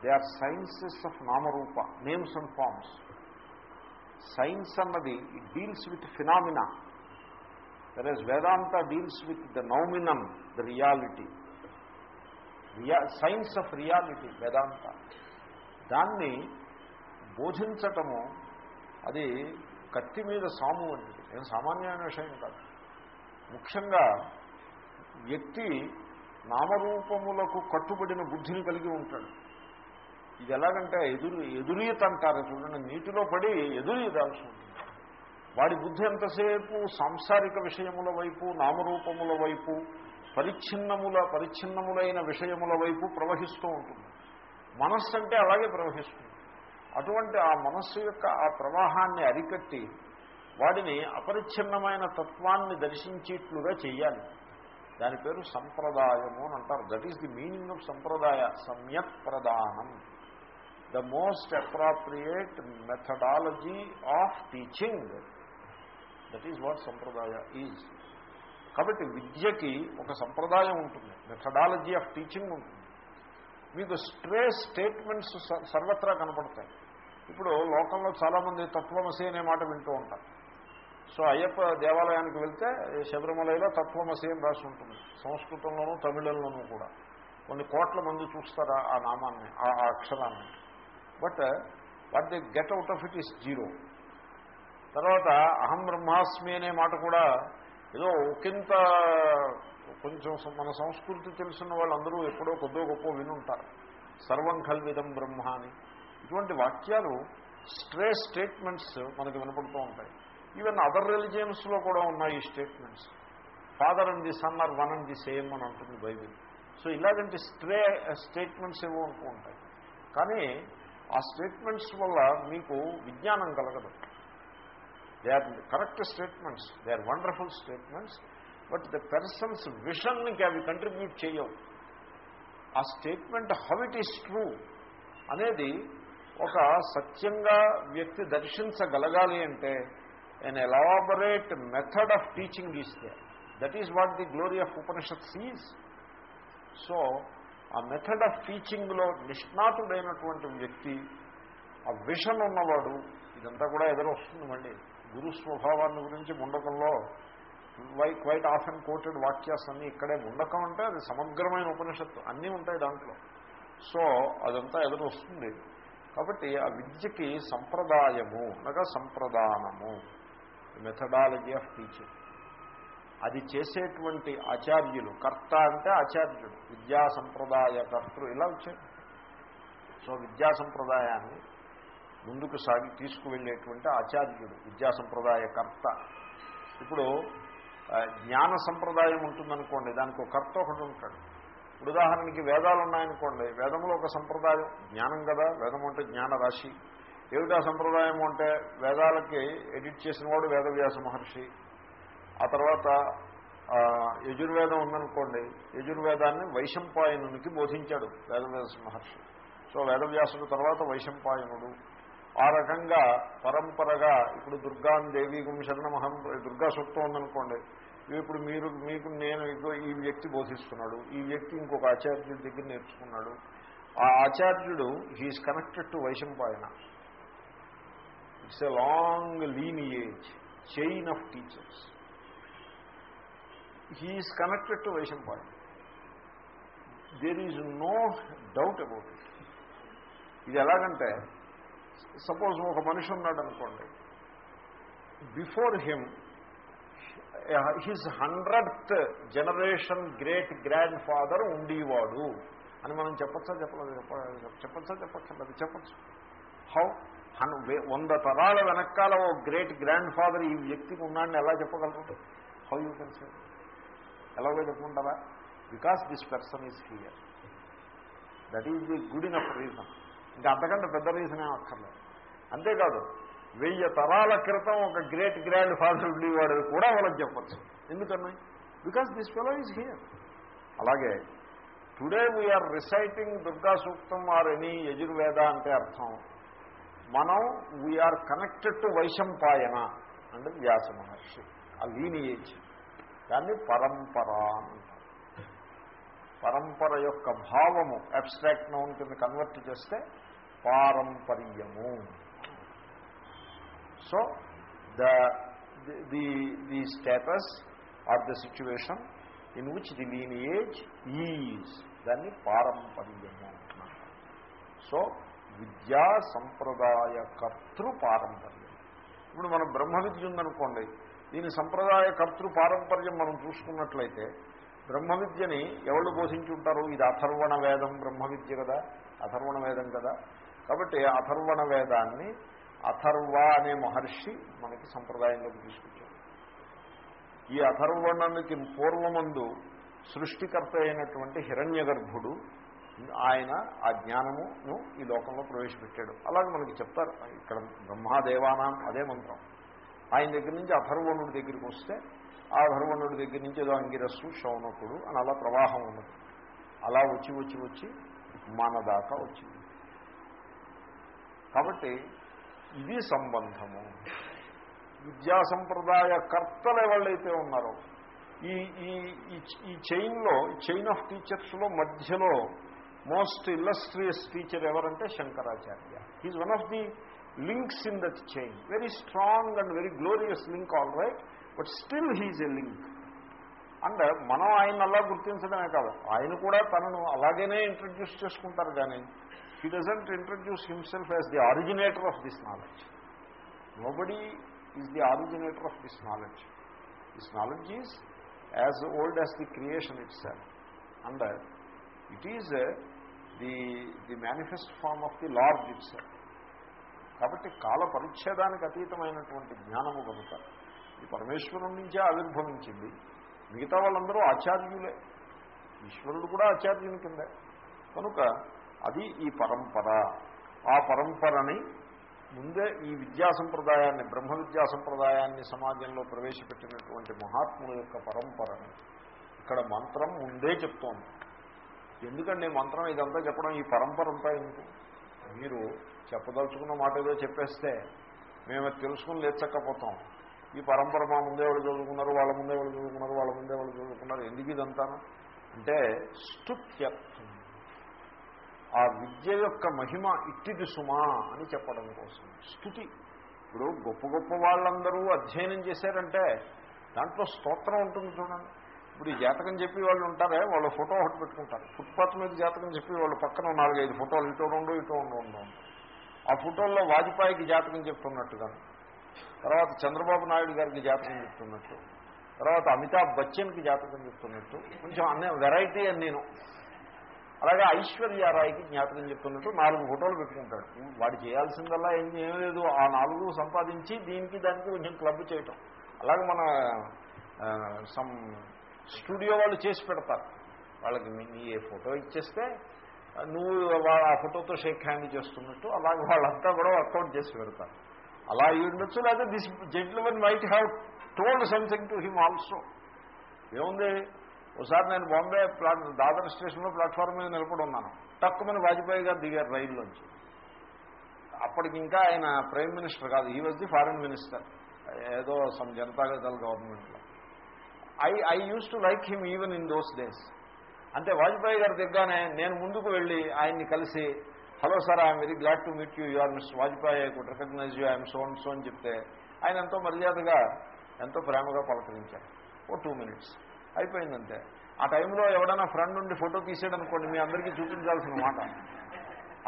they are sciences of నామరూప నేమ్స్ అండ్ ఫార్మ్స్ సైన్స్ అన్నది it deals with phenomena there is Vedanta deals with the noumenon the reality Riya science of reality Vedanta దాన్ని బోధించటము అది కత్తి మీద సాము వంటిది. నేను సామాన్యమైన విషయం కాదు. ముఖ్యంగా వ్యక్తి నామరూపములకు కట్టుబడిన బుద్ధిని కలిగి ఉంటాడు. ఇది ఎలాగంటే ఎదురు ఎదురీత అంటారు చూడండి నీటిలో పడి ఎదురీదాల్సి ఉంటుంది వాడి బుద్ధి ఎంతసేపు సాంసారిక విషయముల వైపు నామరూపముల వైపు పరిచ్ఛిన్నముల పరిచ్ఛిన్నములైన విషయముల వైపు ప్రవహిస్తూ ఉంటుంది. మనస్సు అంటే అలాగే ప్రవహిస్తుంది. అటువంటి ఆ మనస్సు యొక్క ఆ ప్రవాహాన్ని అరికట్టి వాడిని అపరిచ్ఛిన్నమైన తత్వాన్ని దర్శించేట్లుగా చేయాలి దాని పేరు సంప్రదాయము అని అంటారు. That is the meaning of sampradaya సమ్యక్ ప్రదానం the most appropriate methodology of teaching that is what sampradaya is కాబట్టి విద్యకి ఒక సంప్రదాయం ఉంటుంది మెథడాలజీ ఆఫ్ టీచింగ్ ఉంటుంది మీకు స్ట్రే స్టేట్మెంట్స్ సర్వత్రా కనపడతాయి ఇప్పుడు లోకంలో చాలామంది తత్వమసి అనే మాట వింటూ ఉంటారు సో అయ్యప్ప దేవాలయానికి వెళ్తే శబరిమలలో తత్వమసి అని రాసి ఉంటుంది సంస్కృతంలోనూ తమిళంలోనూ కూడా కొన్ని కోట్ల మంది చూస్తారా ఆ నామాన్ని ఆ అక్షరాన్ని but what the get out of it is zero. తర్వాత అహం బ్రహ్మాస్మి అనే మాట కూడా ఏదో ఒకంత కొంచెం మన సంస్కృతి తెలిసిన వాళ్ళందరూ ఎప్పుడో కొద్దో గొప్ప వినుంటారు. సర్వం కల్విదం బ్రహ్మ అని ఇటువంటి వాక్యాలు స్ట్రే స్టేట్మెంట్స్ మనకి వినపడుతూ ఉంటాయి. ఈవెన్ అదర్ రిలిజియన్స్లో కూడా ఉన్నాయి ఈ statements. Father and the son are one and the same అని అంటుంది బైబిల్. సో ఇలాగంటి స్ట్రే స్టేట్మెంట్స్ ఏవో ఉంటూ ఉంటాయి. కానీ ఆ స్టేట్మెంట్స్ వల్ల మీకు విజ్ఞానం కలగదు. They are correct statements they are wonderful statements but the persons విషన్కి అవి కంట్రిబ్యూట్ చేయవు. ఆ statement how it is true అనేది ఒక సత్యంగా వ్యక్తి దర్శించగలగాలి అంటే an elaborate method of teaching is they that is what the glory of Upanishads so ఆ మెథడ్ ఆఫ్ టీచింగ్లో నిష్ణాతుడైనటువంటి వ్యక్తి ఆ విషన్ ఉన్నవాడు ఇదంతా కూడా ఎదురొస్తుంది మళ్ళీ. గురు స్వభావాన్ని గురించి ముండకంలో వై క్వైట్ ఆఫెన్ కోటెడ్ వాక్యాస్ అన్నీ ఇక్కడే ముండకం అంటే అది సమగ్రమైన ఉపనిషత్తు. అన్నీ ఉంటాయి దాంట్లో. సో అదంతా ఎదురొస్తుంది కాబట్టి ఆ విద్యకి సంప్రదాయము అనగా సంప్రదానము. మెథడాలజీ ఆఫ్ టీచింగ్ అది చేసేటువంటి ఆచార్యులు కర్త అంటే ఆచార్యుడు విద్యా సంప్రదాయ కర్తృ ఇలా వచ్చాడు. సో విద్యా సంప్రదాయాన్ని ముందుకు సాగి తీసుకువెళ్ళేటువంటి ఆచార్యుడు విద్యా సంప్రదాయ కర్త. ఇప్పుడు జ్ఞాన సంప్రదాయం ఉంటుందనుకోండి దానికి ఒక కర్త ఒకటి ఉంటాడు. ఇప్పుడు ఉదాహరణకి వేదాలు ఉన్నాయనుకోండి వేదంలో ఒక సంప్రదాయం జ్ఞానం కదా వేదం అంటే జ్ఞాన రాశి. ఏమిటా సంప్రదాయం అంటే వేదాలకి ఎడిట్ చేసిన వాడు వేదవ్యాస మహర్షి ఆ తర్వాత యజుర్వేదం ఉందనుకోండి యజుర్వేదాన్ని వైశంపాయనునికి బోధించాడు వేదవ్యాస మహర్షి. సో వేదవ్యాసుడు తర్వాత వైశంపాయనుడు ఆ రకంగా పరంపరగా ఇప్పుడు దుర్గాందేవి మహం దుర్గా సూక్తం ఉందనుకోండి ఇప్పుడు మీరు మీకు నేను ఇదో ఈ వ్యక్తి బోధిస్తున్నాడు ఈ వ్యక్తి ఇంకొక ఆచార్యుడి దగ్గర నేర్చుకున్నాడు. ఆ ఆచార్యుడు he is connected to Vaishampayana it's a long lineage chain of teachers. He is connected to point there is no doubt about it ఇది ఎలాగంటే సపోజ్ ఒక మనిషి ఉన్నాడు అనుకోండి. Before him his hundredth generation great grandfather ఉండేవాడు అని మనం చెప్పచ్చా చెప్పలేదు? చెప్పచ్చా చెప్పచ్చు? అది చెప్పచ్చు. హౌ హన్ వంద తరాల వెనకాల ఓ గ్రేట్ గ్రాండ్ ఫాదర్ ఈ వ్యక్తికి ఉన్నాడని ఎలా చెప్పగలరు? హౌ యూ కెన్ సే ఎలాగో చెప్పుకుంటారా because this person is here that is the good enough reason ఇంకా అంతకంటే పెద్ద రీజన్ ఏం అక్కర్లేదు. అంతేకాదు వెయ్యి తరాల క్రితం ఒక గ్రేట్ గ్రాండ్ ఫాదర్ ఉండేవాడు కూడా వాళ్ళకి చెప్పచ్చు. ఎందుకన్నా because this fellow is here అలాగే today we are reciting Durga Suktam or any Yajurveda అంటే అర్థం. మనం వీఆర్ కనెక్టెడ్ టు వైశంపాయన అంటే వ్యాస మహర్షి. ఆ లీనియేజ్. దాన్ని పరంపర అంటారు. పరంపర యొక్క భావము అబ్స్ట్రాక్ట్ నౌన్ కింద కన్వర్ట్ చేస్తే పారంపర్యము. So the the the status or the situation in which the lineage is దాన్ని పారంపర్యము అంటున్నారు సో విద్యా సంప్రదాయ కర్తృ పారంపర్యం. ఇప్పుడు మనం బ్రహ్మ విద్య ఉందనుకోండి దీని సంప్రదాయ కర్తృ పారంపర్యం మనం చూసుకున్నట్లయితే బ్రహ్మ విద్యని ఎవరు బోధించుంటారు? ఇది అథర్వణ వేదం బ్రహ్మ విద్య కదా అథర్వణ వేదం కదా. కాబట్టి అథర్వణ వేదాన్ని అథర్వ అనే మహర్షి మనకి సంప్రదాయంలోకి తీసుకొచ్చాడు. ఈ అథర్వణానికి పూర్వమందు సృష్టికర్త అయినటువంటి హిరణ్య గర్భుడు ఆయన ఆ జ్ఞానమును ఈ లోకంలో ప్రవేశపెట్టాడు. అలాగే మనకి చెప్తారు ఇక్కడ బ్రహ్మాదేవానాం అదే మంత్రం. ఆయన దగ్గర నుంచి అథర్వణుడి దగ్గరికి వస్తే ఆ అథర్వణుడి దగ్గర నుంచి ఏదో అంగిరస్సు శౌనకుడు అని అలా ప్రవాహం ఉన్నది. అలా వచ్చి వచ్చి వచ్చి మన దాకా వచ్చింది. కాబట్టి ఇది సంబంధము. విద్యా సంప్రదాయ కర్తలు ఎవళ్ళైతే ఉన్నారో ఈ ఈ ఈ చైన్లో చైన్ ఆఫ్ టీచర్స్లో మధ్యలో మోస్ట్ ఇల్లస్ట్రియస్ టీచర్ ఎవరంటే Shankaracharya. He's one of the links in that chain very strong and very glorious link all right but still he's a link and మనం ఆయన అలా గుర్తించడమే కాదు. ఆయన కూడా తనను అలాగనే ఇంట్రడ్యూస్ చేసుకుంటారు కానీ he doesn't introduce himself as the originator of this knowledge nobody is the originator of this knowledge this knowledge is as old as the creation itself and it is the the manifest form of the Lord itself కాబట్టి కాల పరిచ్ఛేదానికి అతీతమైనటువంటి జ్ఞానము కనుక ఈ పరమేశ్వరం నుంచే ఆవిర్భవించింది. మిగతా వాళ్ళందరూ ఆచార్యులే. ఈశ్వరుడు కూడా ఆచార్యుని కిందే. కనుక అది ఈ పరంపర. ఆ పరంపరని ముందే ఈ విద్యా సంప్రదాయాన్ని బ్రహ్మ విద్యా సంప్రదాయాన్ని సమాజంలో ప్రవేశపెట్టినటువంటి మహాత్ముల యొక్క పరంపరని ఇక్కడ మంత్రం ముందే చెప్తోంది. ఎందుకండి మంత్రం ఇదంతా చెప్పడం ఈ పరంపర అంతా ఎందుకు? మీరు చెప్పదలుచుకున్న మాట ఏదో చెప్పేస్తే మేము తెలుసుకుని లేచక్కపోతాం. ఈ పరంపర మా ముందే వాళ్ళు చదువుకున్నారు వాళ్ళ ముందే వాళ్ళు చదువుకున్నారు వాళ్ళ ముందే వాళ్ళు చదువుకున్నారు. ఎందుకు ఇదంతాను? అంటే స్తుత్యర్థం ఆ విద్య యొక్క మహిమ ఇట్టిది సుమా అని చెప్పడం కోసం. స్థుతి ఇప్పుడు గొప్ప గొప్ప వాళ్ళందరూ అధ్యయనం చేశారంటే దాంట్లో స్తోత్రం ఉంటుంది చూడండి. ఇప్పుడు ఈ జాతకం చెప్పి వాళ్ళు ఉంటారే వాళ్ళు ఫోటో ఒకటి పెట్టుకుంటారు. ఫుట్పాత్ మీద జాతకం చెప్పి వాళ్ళు పక్కన నాలుగైదు ఫోటోలు ఇటో రెండు ఇటో రెండు ఉండు ఆ ఫోటోల్లో వాజ్పేయికి జాతకం చెప్తున్నట్టుగా. తర్వాత చంద్రబాబు నాయుడు గారికి జాతకం చెప్తున్నట్టు. తర్వాత అమితాబ్ బచ్చన్కి జాతకం చెప్తున్నట్టు. కొంచెం అన్నీ వెరైటీ అని నేను అలాగే ఐశ్వర్యారాయికి జ్ఞాపకం చెప్తున్నట్టు నాలుగు ఫోటోలు పెట్టుకుంటాడు. వాడు చేయాల్సిందల్లా ఏం ఏం లేదు ఆ నాలుగు సంపాదించి దీనికి దానికి కొంచెం క్లబ్ చేయటం. అలాగే మన సమ్ స్టూడియో వాళ్ళు చేసి పెడతారు. వాళ్ళకి నీ ఏ ఫోటో ఇచ్చేస్తే నువ్వు వాళ్ళ ఆ ఫోటోతో షేక్ హ్యాండ్ చేస్తున్నట్టు అలాగే వాళ్ళంతా కూడా వర్కౌట్ చేసి పెడతారు. అలా ఉండొచ్చు లేదా this gentlemen might have told something to him also. ఏముంది? ఒకసారి నేను బాంబే ప్లాట్ దాదర్ స్టేషన్లో ప్లాట్ఫామ్ మీద నిలబడి ఉన్నాను. తక్కువని వాజ్పేయి గారు దిగారు రైల్లోంచి. అప్పటికి ఇంకా ఆయన ప్రైమ్ మినిస్టర్ కాదు ఈ వాజ్ ది ఫారిన్ మినిస్టర్. ఏదో సమ్ జనతాదళ గవర్నమెంట్లో. I I use to like him even in those days అంటే వాజ్పేయి గారు దిగ్గానే నేను ముందుకు వెళ్ళి ఆయన్ని కలిసి hello sir I'm very glad to meet you you're Mr Vajpayee. I could recognise you I'm so and so అని చెప్తే ఆయన ఎంతో మర్యాదగా ఎంతో ప్రేమగా పలకరించారు. ఓ టూ మినిట్స్ అయిపోయిందంటే ఆ టైంలో ఎవడైనా ఫ్రెండ్ నుండి ఫోటో తీసాడనుకోండి మీ అందరికీ చూపించాల్సిన మాట.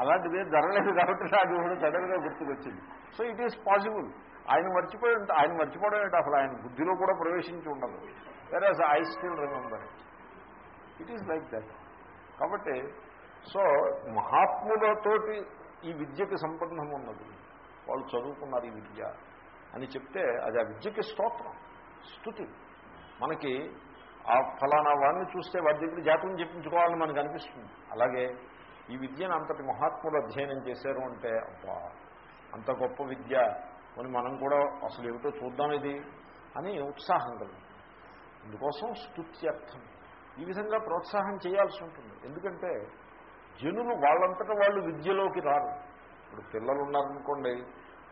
అలాంటిది జరగలేదు కాబట్టి నాకు ఇప్పుడు సడన్గా గుర్తుకొచ్చింది. సో ఇట్ ఈస్ పాసిబుల్ ఆయన మర్చిపోయి ఆయన మర్చిపోవడం ఏంటి? అసలు ఆయన బుద్ధిలో కూడా ప్రవేశించి ఉండదు. Whereas I still remember it it is like that కాబట్టి సో మహాత్ములతోటి ఈ విద్యకి సంబంధం ఉన్నది. వాళ్ళు చదువుకున్నారు ఈ విద్య అని చెప్తే అది ఆ విద్యకి స్తోత్రం స్థుతి మనకి ఆ ఫలానా వాడిని చూస్తే వాడి దగ్గర జాతకం చెప్పించుకోవాలని మనకు అనిపిస్తుంది. అలాగే ఈ విద్యను అంతటి మహాత్ములు అధ్యయనం చేశారు అంటే అబ్బా అంత గొప్ప విద్య. అని మనం కూడా అసలు ఏమిటో చూద్దాం ఇది అని ఉత్సాహం కలుగుతుంది అందుకోసం స్థుత్యర్థం ఈ విధంగా ప్రోత్సాహం చేయాల్సి ఉంటుంది. ఎందుకంటే జనులు వాళ్ళంతటా వాళ్ళు విద్యలోకి రారు. ఇప్పుడు పిల్లలు ఉన్నారనుకోండి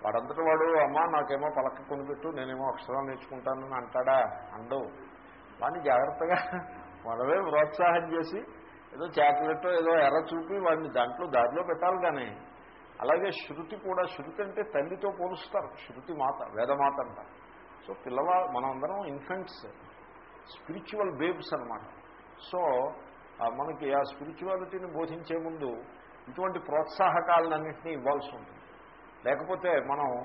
వాడంతటా వాడు అమ్మా నాకేమో పలక కొనిపెట్టు నేనేమో అక్షరం నేర్చుకుంటానని అంటాడా? అండవు. వాడిని జాగ్రత్తగా మనమే ప్రోత్సాహం చేసి ఏదో చాక్లెట్ ఏదో ఎర్ర చూపి వాడిని దాంట్లో దారిలో పెట్టాలి కానీ అలాగే శృతి కూడా శృతి అంటే తల్లితో పోలుస్తారు. శృతి మాత వేదమాత అంటారు. సో పిల్లవా మనందరం ఇన్ఫెంట్స్ స్పిరిచువల్ బేబ్స్ అనమాట సో ఆ మనకి ఆ స్పిరిచువాలిటీని బోధించే ముందు ఇటువంటి ప్రోత్సాహకాలన్నింటినీ ఇవ్వాల్సి ఉంటుంది. లేకపోతే మనం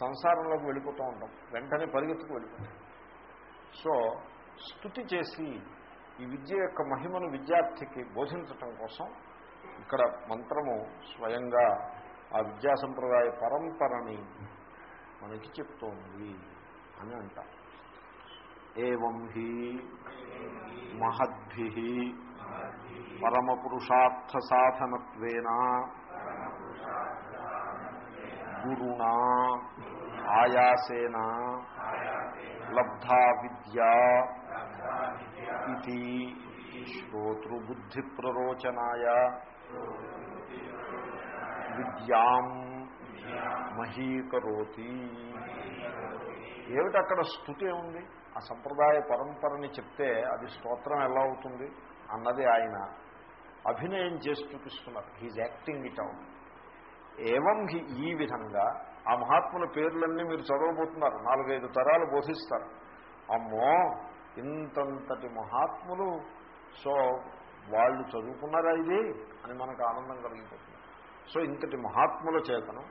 సంసారంలోకి వెళ్ళిపోతూ ఉంటాం. వెంటనే పరిగెత్తుకు వెళ్ళిపోతాం. సో స్థుతి చేసి ఈ విద్య యొక్క మహిమను విద్యార్థికి బోధించటం కోసం ఇక్కడ మంత్రము స్వయంగా ఆ విద్యా సంప్రదాయ పరంపరని మనకి చెప్తోంది అని అంటారు. ఏం హి మహద్భి పరమపురుషార్థ సాధనత్వేన గురుణా ఆయాసేన లబ్ధా విద్యా ఇది శ్రోతృబుద్ధి ప్రరోచనాయ విద్యాం మహీకరోతి ఏమిటి అక్కడ స్థుతి ఏముంది? ఆ సంప్రదాయ పరంపరని చెప్తే అది స్తోత్రం ఎలా అవుతుంది? అన్నది ఆయన అభినయం చేసి చూపిస్తున్నారు. హీజ్ యాక్టింగ్ ఇట్ అవుట్ ఏవం హి ఈ విధంగా ఆ మహాత్ముల పేర్లన్నీ మీరు చదవబోతున్నారు. నాలుగైదు తరాలు బోధిస్తారు. అమ్మో ఇంతంతటి మహాత్ములు. సో వాళ్ళు చదువుకున్నారా ఇది? అని మనకు ఆనందం కలిగిపోతుంది. సో ఇంతటి మహాత్ముల చేతను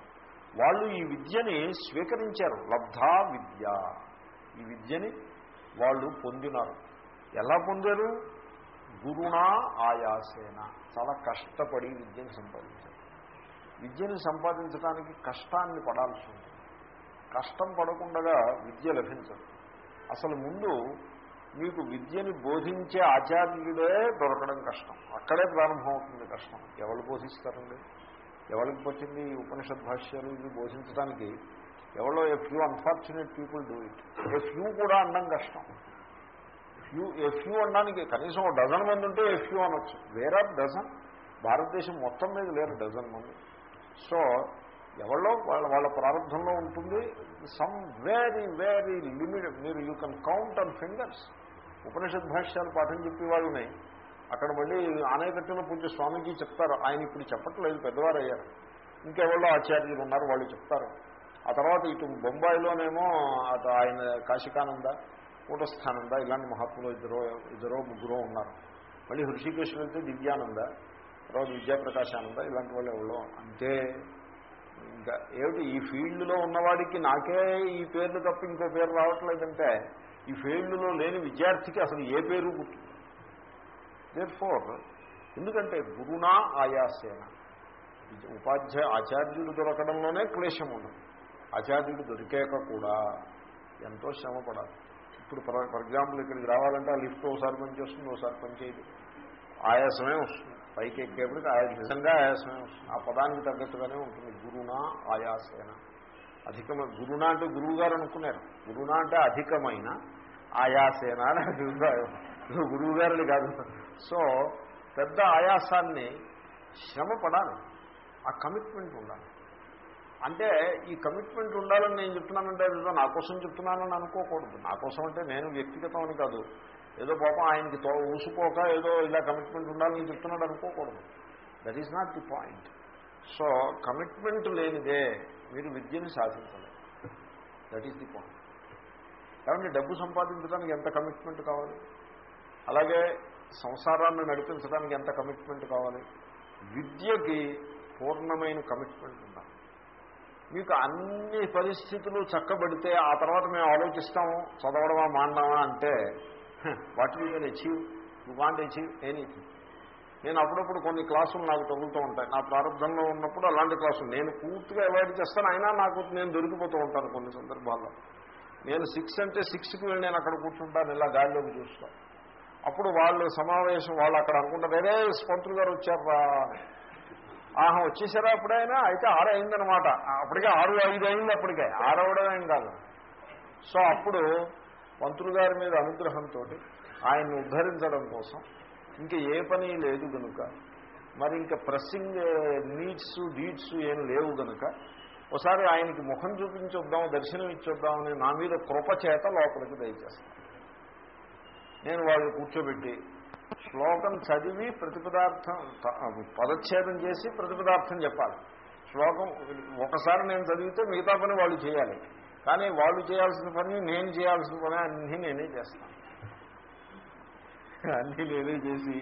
వాళ్ళు ఈ విద్యని స్వీకరించారు. లబ్ధా విద్య. ఈ విద్యని వాళ్ళు పొందినారు. ఎలా పొందారు? గురుణా ఆయాసేన. చాలా కష్టపడి విద్యను సంపాదించారు. విద్యను సంపాదించడానికి కష్టాన్ని పడాల్సి ఉంది కష్టం పడకుండా విద్య లభించదు. అసలు ముందు మీకు విద్యని బోధించే ఆచార్యుడే దొరకడం కష్టం. అక్కడే ప్రారంభమవుతుంది కష్టం. ఎవరు బోధిస్తారండి? ఎవరికి పట్టింది ఈ ఉపనిషత్ భాష్యాలు? ఇవి బోధించడానికి ఎవరో a few unfortunate people do it a few కూడా అనడం కష్టం. ఫ్యూ ఏ ఫ్యూ అనడానికి కనీసం డజన్ మంది ఉంటే ఏ ఫ్యూ అనొచ్చు. వేరే డజన్ భారతదేశం మొత్తం మీద లేరు డజన్ మంది. సో ఎవరో వాళ్ళ వాళ్ళ ప్రారంభంలో ఉంటుంది. సమ్ వెరీ వెరీ లిమిటెడ్ మీరు you can count on fingers Upanishad భాష్యాలు పాఠం చెప్పే వాళ్ళని అక్కడ మళ్ళీ ఆనయకట్టున పూజ స్వామికి చెప్తారు. ఆయన ఇప్పుడు చెప్పట్లేదు పెద్దవారు అయ్యారు ఇంకెవరో ఆచార్యులు ఉన్నారు వాళ్ళు చెప్తారు. ఆ తర్వాత ఇటు బొంబాయిలోనేమో అటు ఆయన కాశికానంద కూటస్థానంద ఇలాంటి మహాత్ములు ఇద్దరు ఇద్దరో ముగ్గురో ఉన్నారు. మళ్ళీ హృషికేశ్ వెళ్తే దివ్యానంద తర్వాత విద్యాప్రకాశానంద ఇలాంటి వాళ్ళు ఎవరో. అంతే ఇంకా ఏమిటి ఈ ఫీల్డ్లో ఉన్నవాడికి నాకే ఈ పేర్లు తప్ప ఇంకో పేరు రావట్లేదంటే ఈ ఫీల్డ్లో లేని విద్యార్థికి అసలు ఏ పేరు గుర్తుంది దేర్ ఫోర్ ఎందుకంటే గురునా ఆయాసేన. ఉపాధ్యాయ ఆచార్యులు దొరకడంలోనే క్లేశం ఉన్నది. ఆచార్యుడు దొరికాక కూడా ఎంతో శ్రమ పడాలి ఇప్పుడు ఫర్ ఎగ్జాంపుల్ ఇక్కడికి రావాలంటే ఆ లిఫ్ట్ ఒకసారి పనిచేస్తుంది ఒకసారి పనిచేయదు. ఆయాసమే వస్తుంది. పైకి ఎక్కేప్పటికి ఆయా నిజంగా ఆయాసమే వస్తుంది. ఆ పదానికి తగ్గట్టుగానే ఉంటుంది. గురునా ఆయాసేన. అధికమ గురునా అంటే గురువు గారు అనుకున్నారు. గురునా అంటే అధికమైన ఆయాసేన అని అభిప్రాయం గురువు గారిని కాదు. సో పెద్ద ఆయాసాన్ని శ్రమ పడాలి ఆ కమిట్మెంట్ ఉండాలి. అంటే ఈ కమిట్మెంట్ ఉండాలని నేను చెప్తున్నానంటే ఏదో నా కోసం చెప్తున్నానని అనుకోకూడదు. నా కోసం అంటే నేను వ్యక్తిగతం అని కాదు. ఏదో పాపం ఆయనకి తో ఊసిపోక ఏదో ఇలా కమిట్మెంట్ ఉండాలని చెప్తున్నాడు అనుకోకూడదు. That is not the point so commitment లేనిదే మీరు విద్యను సాధించలేదు దట్ ఈస్ ది పాయింట్ కాబట్టి డబ్బు సంపాదించడానికి ఎంత కమిట్మెంట్ కావాలి? అలాగే సంసారాన్ని నడిపించడానికి ఎంత కమిట్మెంట్ కావాలి? విద్యకి పూర్ణమైన కమిట్మెంట్ మీకు అన్ని పరిస్థితులు చక్కబడితే ఆ తర్వాత మేము ఆలోచిస్తాము చదవడమా మాండమా అంటే what you can achieve? You want achieve anything. నేను అప్పుడప్పుడు కొన్ని క్లాసులు నాకు తగులుతూ ఉంటాయి. నా ప్రారంభంలో ఉన్నప్పుడు అలాంటి క్లాసులు నేను పూర్తిగా అవాయిడ్ చేస్తాను అయినా నాకు నేను దొరికిపోతూ ఉంటాను కొన్ని సందర్భాల్లో. నేను సిక్స్ అంటే సిక్స్కి వెళ్ళి నేను అక్కడ కూర్చుంటాను ఇలా గాలిలోకి చూస్తాను. అప్పుడు వాళ్ళు సమావేశం వాళ్ళు అక్కడ అనుకుంటారు వేరే స్పంతులు గారు వచ్చారా ఆహా వచ్చేసారా అప్పుడైనా? అయితే ఆరు అయిందనమాట అప్పటికే ఆరు ఐదు అయింది అప్పటికే. ఆరవడం ఏం కాదు. సో అప్పుడు మంత్రులు గారి మీద అనుగ్రహంతో ఆయన్ని ఉద్ధరించడం కోసం ఇంకా ఏ పని లేదు కనుక మరి ఇంకా ప్రెస్సింగ్ నీడ్స్ డీడ్స్ ఏం లేవు కనుక ఒకసారి ఆయనకి ముఖం చూపించొద్దాం దర్శనం ఇచ్చొద్దామని నా మీద కృప చేత లోపలికి దయచేస్తాను. నేను వాళ్ళు కూర్చోబెట్టి శ్లోకం చదివి ప్రతిపదార్థం పదచ్ఛేదం చేసి ప్రతిపదార్థం చెప్పాలి. శ్లోకం ఒకసారి నేను చదివితే మిగతా పని వాళ్ళు చేయాలి. కానీ వాళ్ళు చేయాల్సిన పని నేను చేయాల్సిన పని అన్నీ నేనే చేస్తాను. అన్నీ నేనే చేసి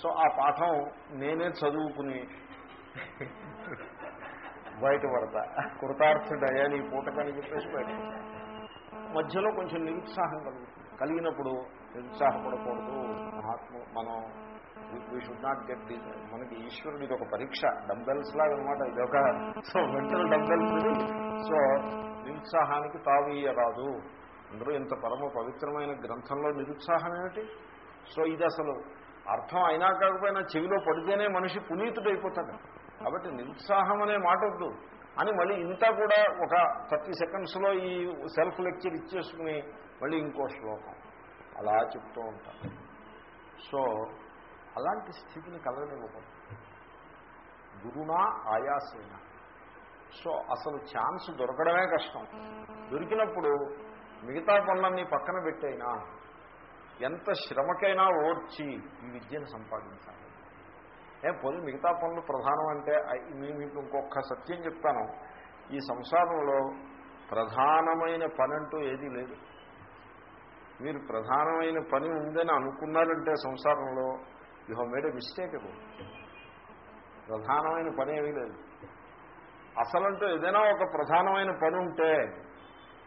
సో ఆ పాఠం నేనే చదువుకుని బయటపడతా కృతార్థుడయ్యా నీ పూటకని చెప్పేసి బయట మధ్యలో కొంచెం నిరుత్సాహం కలుగుతుంది. కలిగినప్పుడు నిరుత్సాహపడకూడదు. మహాత్మ మనం we should not get the మనకి ఈశ్వరుడు ఇది ఒక పరీక్ష. డంబెల్స్ లాగా అనమాట ఇది ఒక సో మెంటల్ డంబెల్స్ ఇది. సో నిరుత్సాహానికి తావీయరాదు అందరూ ఇంత పరమ పవిత్రమైన గ్రంథంలో నిరుత్సాహం ఏమిటి? సో ఇది అసలు అర్థం అయినా కాకపోయినా చెవిలో పడితేనే మనిషి పునీతుడైపోతాడు. కాబట్టి నిరుత్సాహం అనే మాట వద్దు. అని మళ్ళీ ఇంత కూడా ఒక థర్టీ సెకండ్స్లో ఈ సెల్ఫ్ లెక్చర్ ఇచ్చేసుకుని మళ్ళీ ఇంకో శ్లోకం. అలా చెప్తూ ఉంటాను సో అలాంటి స్థితిని కలగనివ్వకూడదు. గురునా ఆయాసేన. సో అసలు ఛాన్స్ దొరకడమే కష్టం. దొరికినప్పుడు మిగతా పనులన్నీ పక్కన పెట్టైనా ఎంత శ్రమకైనా ఓర్చి ఈ విద్యను సంపాదించాలి. ఏ పోనీ మిగతా పనులు ప్రధానం అంటే మీకు ఇంకొక సత్యం చెప్తాను. ఈ సంసారంలో ప్రధానమైన పనంటూ ఏదీ లేదు. మీరు ప్రధానమైన పని ఉందని అనుకున్నారంటే సంసారంలో you have made a mistake ప్రధానమైన పని ఏమీ లేదు. అసలంటూ ఏదైనా ఒక ప్రధానమైన పని ఉంటే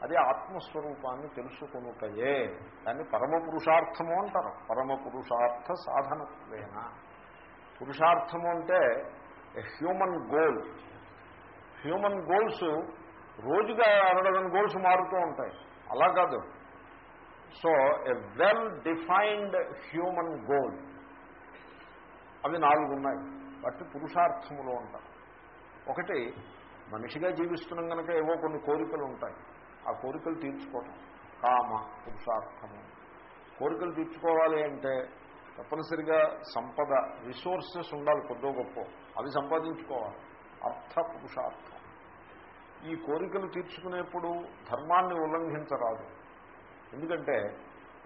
అది ఆత్మస్వరూపాన్ని తెలుసుకొనుటయే. దాన్ని పరమ పురుషార్థము అంటారు. పరమ పురుషార్థ సాధనత్వేన. పురుషార్థము అంటే హ్యూమన్ గోల్ హ్యూమన్ గోల్స్ రోజుగా అరడదని గోల్స్ మారుతూ ఉంటాయి. అలా కాదు. So a well defined human goal అవి నాలుగు ఉన్నాయి వాటి పురుషార్థములు ఉంటాయి ఒకటి మనిషిగా జీవిస్తున్నాం కనుక ఏవో కొన్ని కోరికలు ఉంటాయి. ఆ కోరికలు తీర్చుకోవటం. కామ పురుషార్థము. కోరికలు తీర్చుకోవాలి అంటే తప్పనిసరిగా సంపద రిసోర్సెస్ ఉండాలి కొద్దో గొప్ప. అవి సంపాదించుకోవాలి. అర్థ పురుషార్థం. ఈ కోరికలు తీర్చుకునేప్పుడు ధర్మాన్ని ఉల్లంఘించరాదు. ఎందుకంటే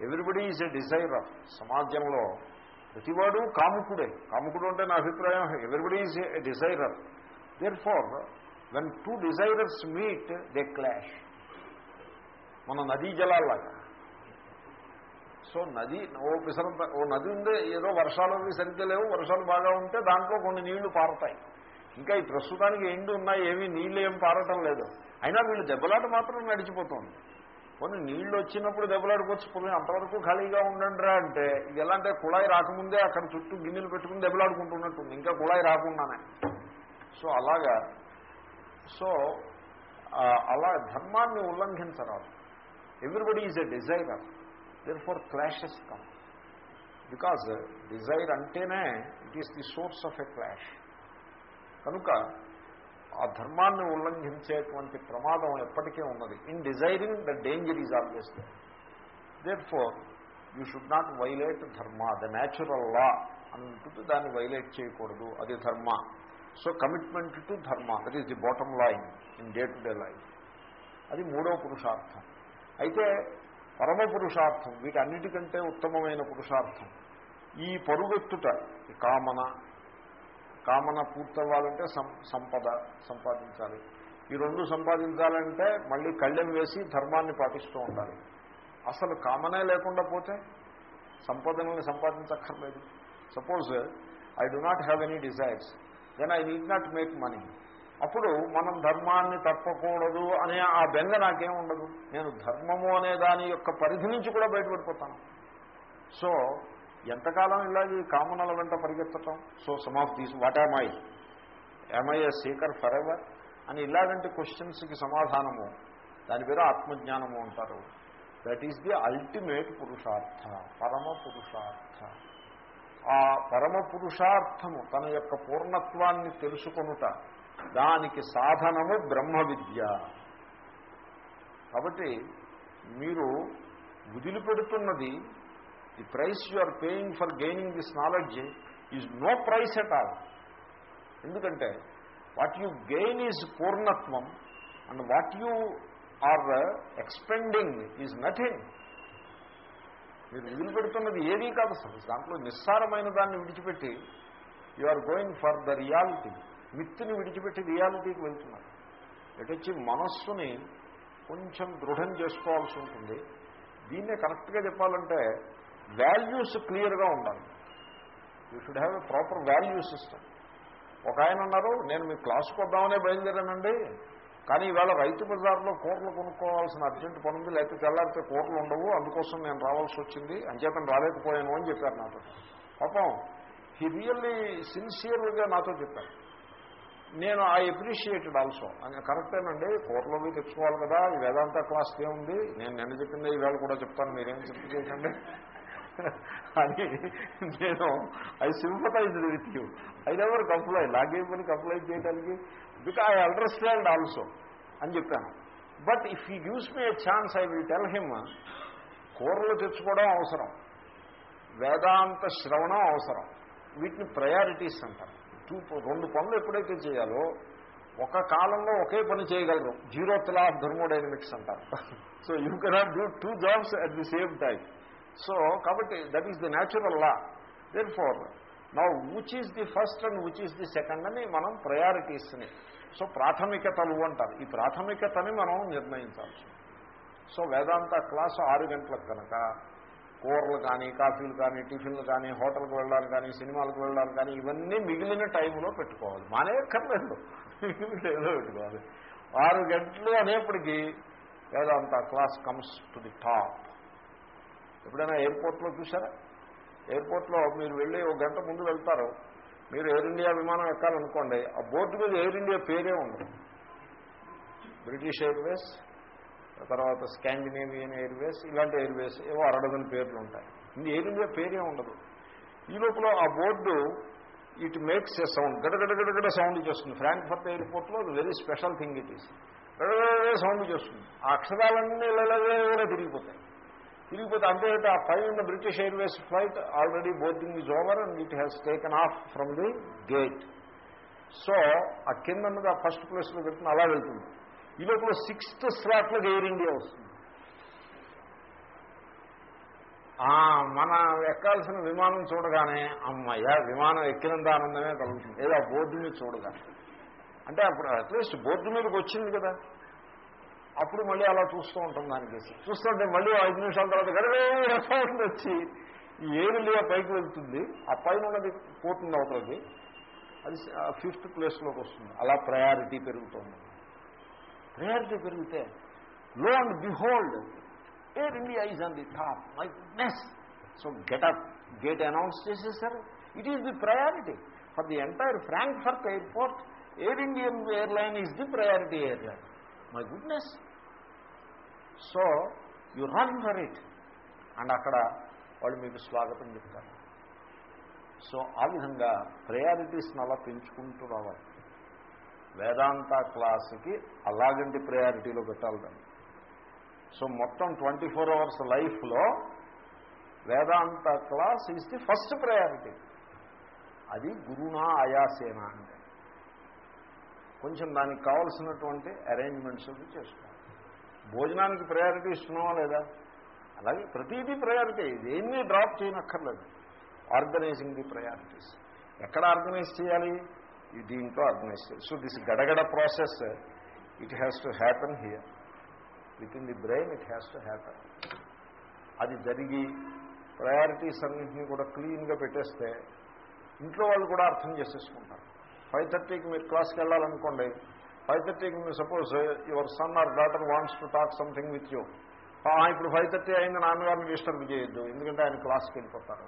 ఎవ్రీబడి ఈజ్ ఎ డిజైరర్ సమాజంలో ప్రతివాడు కాముకుడే. కాముకుడు అంటే నా అభిప్రాయం everybody is a desirer therefore when two desirers meet they clash మన నదీ జలాల్లాగా. సో నది ఓ పిసరంత ఓ నది ఉంది ఏదో వర్షాలు సరిగ్గా లేవు వర్షాలు బాగా ఉంటే దాంట్లో కొన్ని నీళ్ళు పారుతాయి. ఇంకా ఈ ప్రస్తుతానికి ఎండు ఉన్నాయి ఏమీ నీళ్ళు ఏం పారటం లేదు. అయినా వీళ్ళు దెబ్బలాట మాత్రం నడిచిపోతుంది. కొన్ని నీళ్ళు వచ్చినప్పుడు దెబ్బలాడుకోవచ్చు పోనీ అంతవరకు ఖాళీగా ఉండండిరా అంటే ఇది ఎలా అంటే కుళాయి రాకముందే అక్కడ చుట్టూ గిన్నెలు పెట్టుకుని దెబ్బలాడుకుంటున్నట్టుంది ఇంకా కుళాయి రాకుండానే. సో అలాగా సో అలా ధర్మాన్ని ఉల్లంఘించరాదు. Everybody is a desirer therefore clashes come because desire అంటేనే it is the source of a clash కనుక ఆ ధర్మాన్ని ఉల్లంఘించేటువంటి ప్రమాదం ఎప్పటికే ఉన్నది. In desiring the danger is always there for you should not violate dharma the natural law అంటుంది దాన్ని వైలేట్ చేయకూడదు. అది ధర్మ. So commitment to dharma that is the bottom line in day to day life అది మూడో పురుషార్థం. అయితే పరమ పురుషార్థం వీటన్నిటికంటే ఉత్తమమైన పురుషార్థం. ఈ పరుగొత్తుట కామన కామన పూర్తవ్వాలంటే సంపద సంపాదించాలి. ఈ రెండు సంపాదించాలంటే మళ్ళీ కళ్ళెం వేసి ధర్మాన్ని పాటిస్తూ ఉండాలి. అసలు కామనే లేకుండా పోతే సంపదనల్ని సంపాదించక్కర్లేదు. Suppose I do not have any desires then I need not make money అప్పుడు మనం ధర్మాన్ని తప్పకూడదు అనే ఆ బెంగ నాకేం ఉండదు. నేను ధర్మము అనే దాని యొక్క పరిధి నుంచి కూడా బయటపడిపోతాను. సో ఎంతకాలం ఇలాగే కామనల వెంట పరిగెత్తటం? So some of these what am I am I a seeker for ever అని ఇలాగంటి క్వశ్చన్స్కి సమాధానము. దాని పేరు ఆత్మజ్ఞానము అంటారు. దట్ ఈస్ ది అల్టిమేట్ పురుషార్థ పరమ పురుషార్థ. ఆ పరమ పురుషార్థము తన యొక్క పూర్ణత్వాన్ని తెలుసుకొనుట దానికి సాధనము బ్రహ్మ విద్య. కాబట్టి మీరు వదిలిపెడుతున్నది the price you are paying for gaining this knowledge is no price at all ఎందుకంటే what you gain is పూర్ణత్వం and what you are expending is nothing మీరు వదిలిపెడుతున్నది ఏదీ కాదు అసలు దాంట్లో నిస్సారమైన దాన్ని విడిచిపెట్టి you are going for the reality మిత్తుని విడిచిపెట్టి రియాలిటీకి వెళ్తున్నారు. ఎటొచ్చి మనస్సుని కొంచెం దృఢం చేసుకోవాల్సి ఉంటుంది. దీన్నే కరెక్ట్గా చెప్పాలంటే వాల్యూస్ క్లియర్గా ఉండాలి. You should have a proper value system ఒక ఆయన అన్నారు నేను మీ క్లాస్కి వద్దామనే బయలుదేరానండి. కానీ ఈవేళ రైతు బజార్లో కూరలు కొనుక్కోవాల్సిన అర్జెంట్ పని ఉంది. లేకపోతే తెల్లారితే కూరలు ఉండవు. అందుకోసం నేను రావాల్సి వచ్చింది. అంచేతను రాలేకపోయాను అని చెప్పారు నాతో. పాపం హీ రియల్లీ సిన్సియర్గా నాతో చెప్పారు. నేను ఐ అప్రిషియేటెడ్ ఆల్సో. అని కరెక్టేనండి. కూరలో తెచ్చుకోవాలి కదా. ఈ వేదాంత క్లాస్ ఏముంది? నేను నిన్న చెప్పింది ఈవేళ కూడా చెప్తాను. మీరేం చెప్పి చేయకండి అని నేను I sympathised with you I never complaint నాకేం పని కంప్లైంట్ చేయడానికి బికా ఐ అండర్స్టాండ్ ఆల్సో అని చెప్పాను. But if you gives me a chance I will tell him కూరలు తెచ్చుకోవడం అవసరం. వేదాంత శ్రవణం అవసరం. వీటిని ప్రయారిటీస్ అంటారు. టూ రెండు పనులు ఎప్పుడైతే చేయాలో ఒక కాలంలో ఒకే పని చేయగలరు. జీరో లా ఆఫ్ థర్మోడైనమిక్స్ అంటారు. So you cannot do two jobs at the same time so కాబట్టి that is the natural law then for నా which is the first and which is the second అని మనం ప్రయారిటీస్ని సో ప్రాథమికతలు అంటారు. ఈ ప్రాథమికతని మనం నిర్ణయించాల్సి సో వేదాంత క్లాసు ఆరు గంటలకు కనుక కూరలు కానీ కాఫీలు కానీ టిఫిన్లు కానీ హోటల్కి వెళ్ళడానికి కానీ సినిమాలకు వెళ్ళడానికి కానీ ఇవన్నీ మిగిలిన టైంలో పెట్టుకోవాలి. మానేక్కర్లేదు ఏదో పెట్టుకోవాలి. ఆరు గంటలు అనేప్పటికీ Vedanta class comes to the top ఎప్పుడైనా ఎయిర్పోర్ట్లో చూసారా ఎయిర్పోర్ట్లో మీరు వెళ్ళి ఒక గంట ముందు వెళ్తారు. మీరు ఎయిర్ ఇండియా విమానం ఎక్కాలనుకోండి ఆ బోర్డు మీద ఎయిర్ ఇండియా పేరే ఉండదు. బ్రిటిష్ ఎయిర్వేస్ తర్వాత స్కాండినేవియన్ ఎయిర్వేస్ ఇలాంటి ఎయిర్వేస్ ఏవో అరడదని పేర్లు ఉంటాయి. ఇది ఎయిర్ ఇండియా పేరే ఉండదు. ఈ లోపల ఆ board it makes a sound. గడగడగడగడ sound చేస్తుంది. ఫ్రాంక్ఫర్ట్ ఎయిర్పోర్ట్లో అది very special thing it is. గడగడగడ sound చేస్తుంది. ఆ అక్షరాలన్నీ కూడా తిరిగిపోతాయి తిరిగిపోతే అంటే ఆ పైన British Airways flight already boarding is over and it has taken off from the gate so ఆ కింద ఆ ఫస్ట్ ప్లేస్లో పెట్టిన అలా వెళ్తుంది. ఈ లోపల సిక్స్త్ స్లాట్లకు ఎయిర్ ఇండియా వస్తుంది. మన ఎక్కాల్సిన విమానం చూడగానే అమ్మయ్య విమానం ఎక్కినంత ఆనందమే కలుగుతుంది. ఏదో ఆ బోర్డు మీద చూడగానే. అంటే అప్పుడు అట్లీస్ట్ బోర్డు మీదకి వచ్చింది కదా. అప్పుడు మళ్ళీ అలా చూస్తూ ఉంటాం దానికేసి చూస్తుంటే మళ్ళీ ఐదు నిమిషాల తర్వాత గడవే సౌండ్ వచ్చి ఈ పైకి వెళ్తుంది. ఆ పైన ఉన్నది పోతుంది అవుతుంది అది ఫిఫ్త్ ప్లేస్లోకి వస్తుంది. అలా ప్రయారిటీ పెరుగుతుంది. ప్రయారిటీ పెరిగితే lo and behold Air India is on the top my goodness so get up gate announce చేసేసారు. It is the priority for the entire Frankfurt airport Air Indian airline is the priority airline my goodness so you run for it. And అక్కడ వాళ్ళు మీకు స్వాగతం చెప్తారు. సో ఆ విధంగా ప్రయారిటీస్ని అలా పెంచుకుంటూ రావాలి. వేదాంత క్లాసుకి అలాగంటి ప్రయారిటీలో పెట్టాలి దాన్ని. సో మొత్తం ట్వంటీ ఫోర్ అవర్స్ లైఫ్లో Vedanta class is the first priority. అది గురునా ఆయాసేన అంటే. కొంచెం దానికి కావలసినటువంటి అరేంజ్మెంట్స్ చేసుకోవాలి భోజనానికి ప్రయారిటీ ఇస్తున్నావా లేదా? అలాగే ప్రతిదీ ప్రయారిటీ దేన్ని డ్రాప్ చేయనక్కర్లేదు. ఆర్గనైజింగ్ ది ప్రయారిటీస్ ఎక్కడ ఆర్గనైజ్ చేయాలి? ఈ దీంట్లో ఆర్గనైజ్ చేయాలి. సో దిస్ గడగడ process it has to happen here within the brain it has to happen అది జరిగి ప్రయారిటీస్ అన్నింటినీ కూడా క్లీన్గా పెట్టేస్తే ఇంట్లో వాళ్ళు కూడా అర్థం చేసేసుకుంటారు. ఫైవ్ థర్టీకి మీరు క్లాస్కి వెళ్ళాలనుకోండి ఫైవ్ థర్టీకి suppose your son or daughter wants to talk something with you ఇప్పుడు ఫైవ్ థర్టీ అయింది నాన్నగారిని డిస్టర్బ్ చేయొద్దు. ఎందుకంటే ఆయన క్లాస్కి వెళ్ళిపోతారు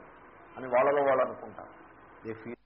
అని వాళ్ళలో వాళ్ళు అనుకుంటారు. They feel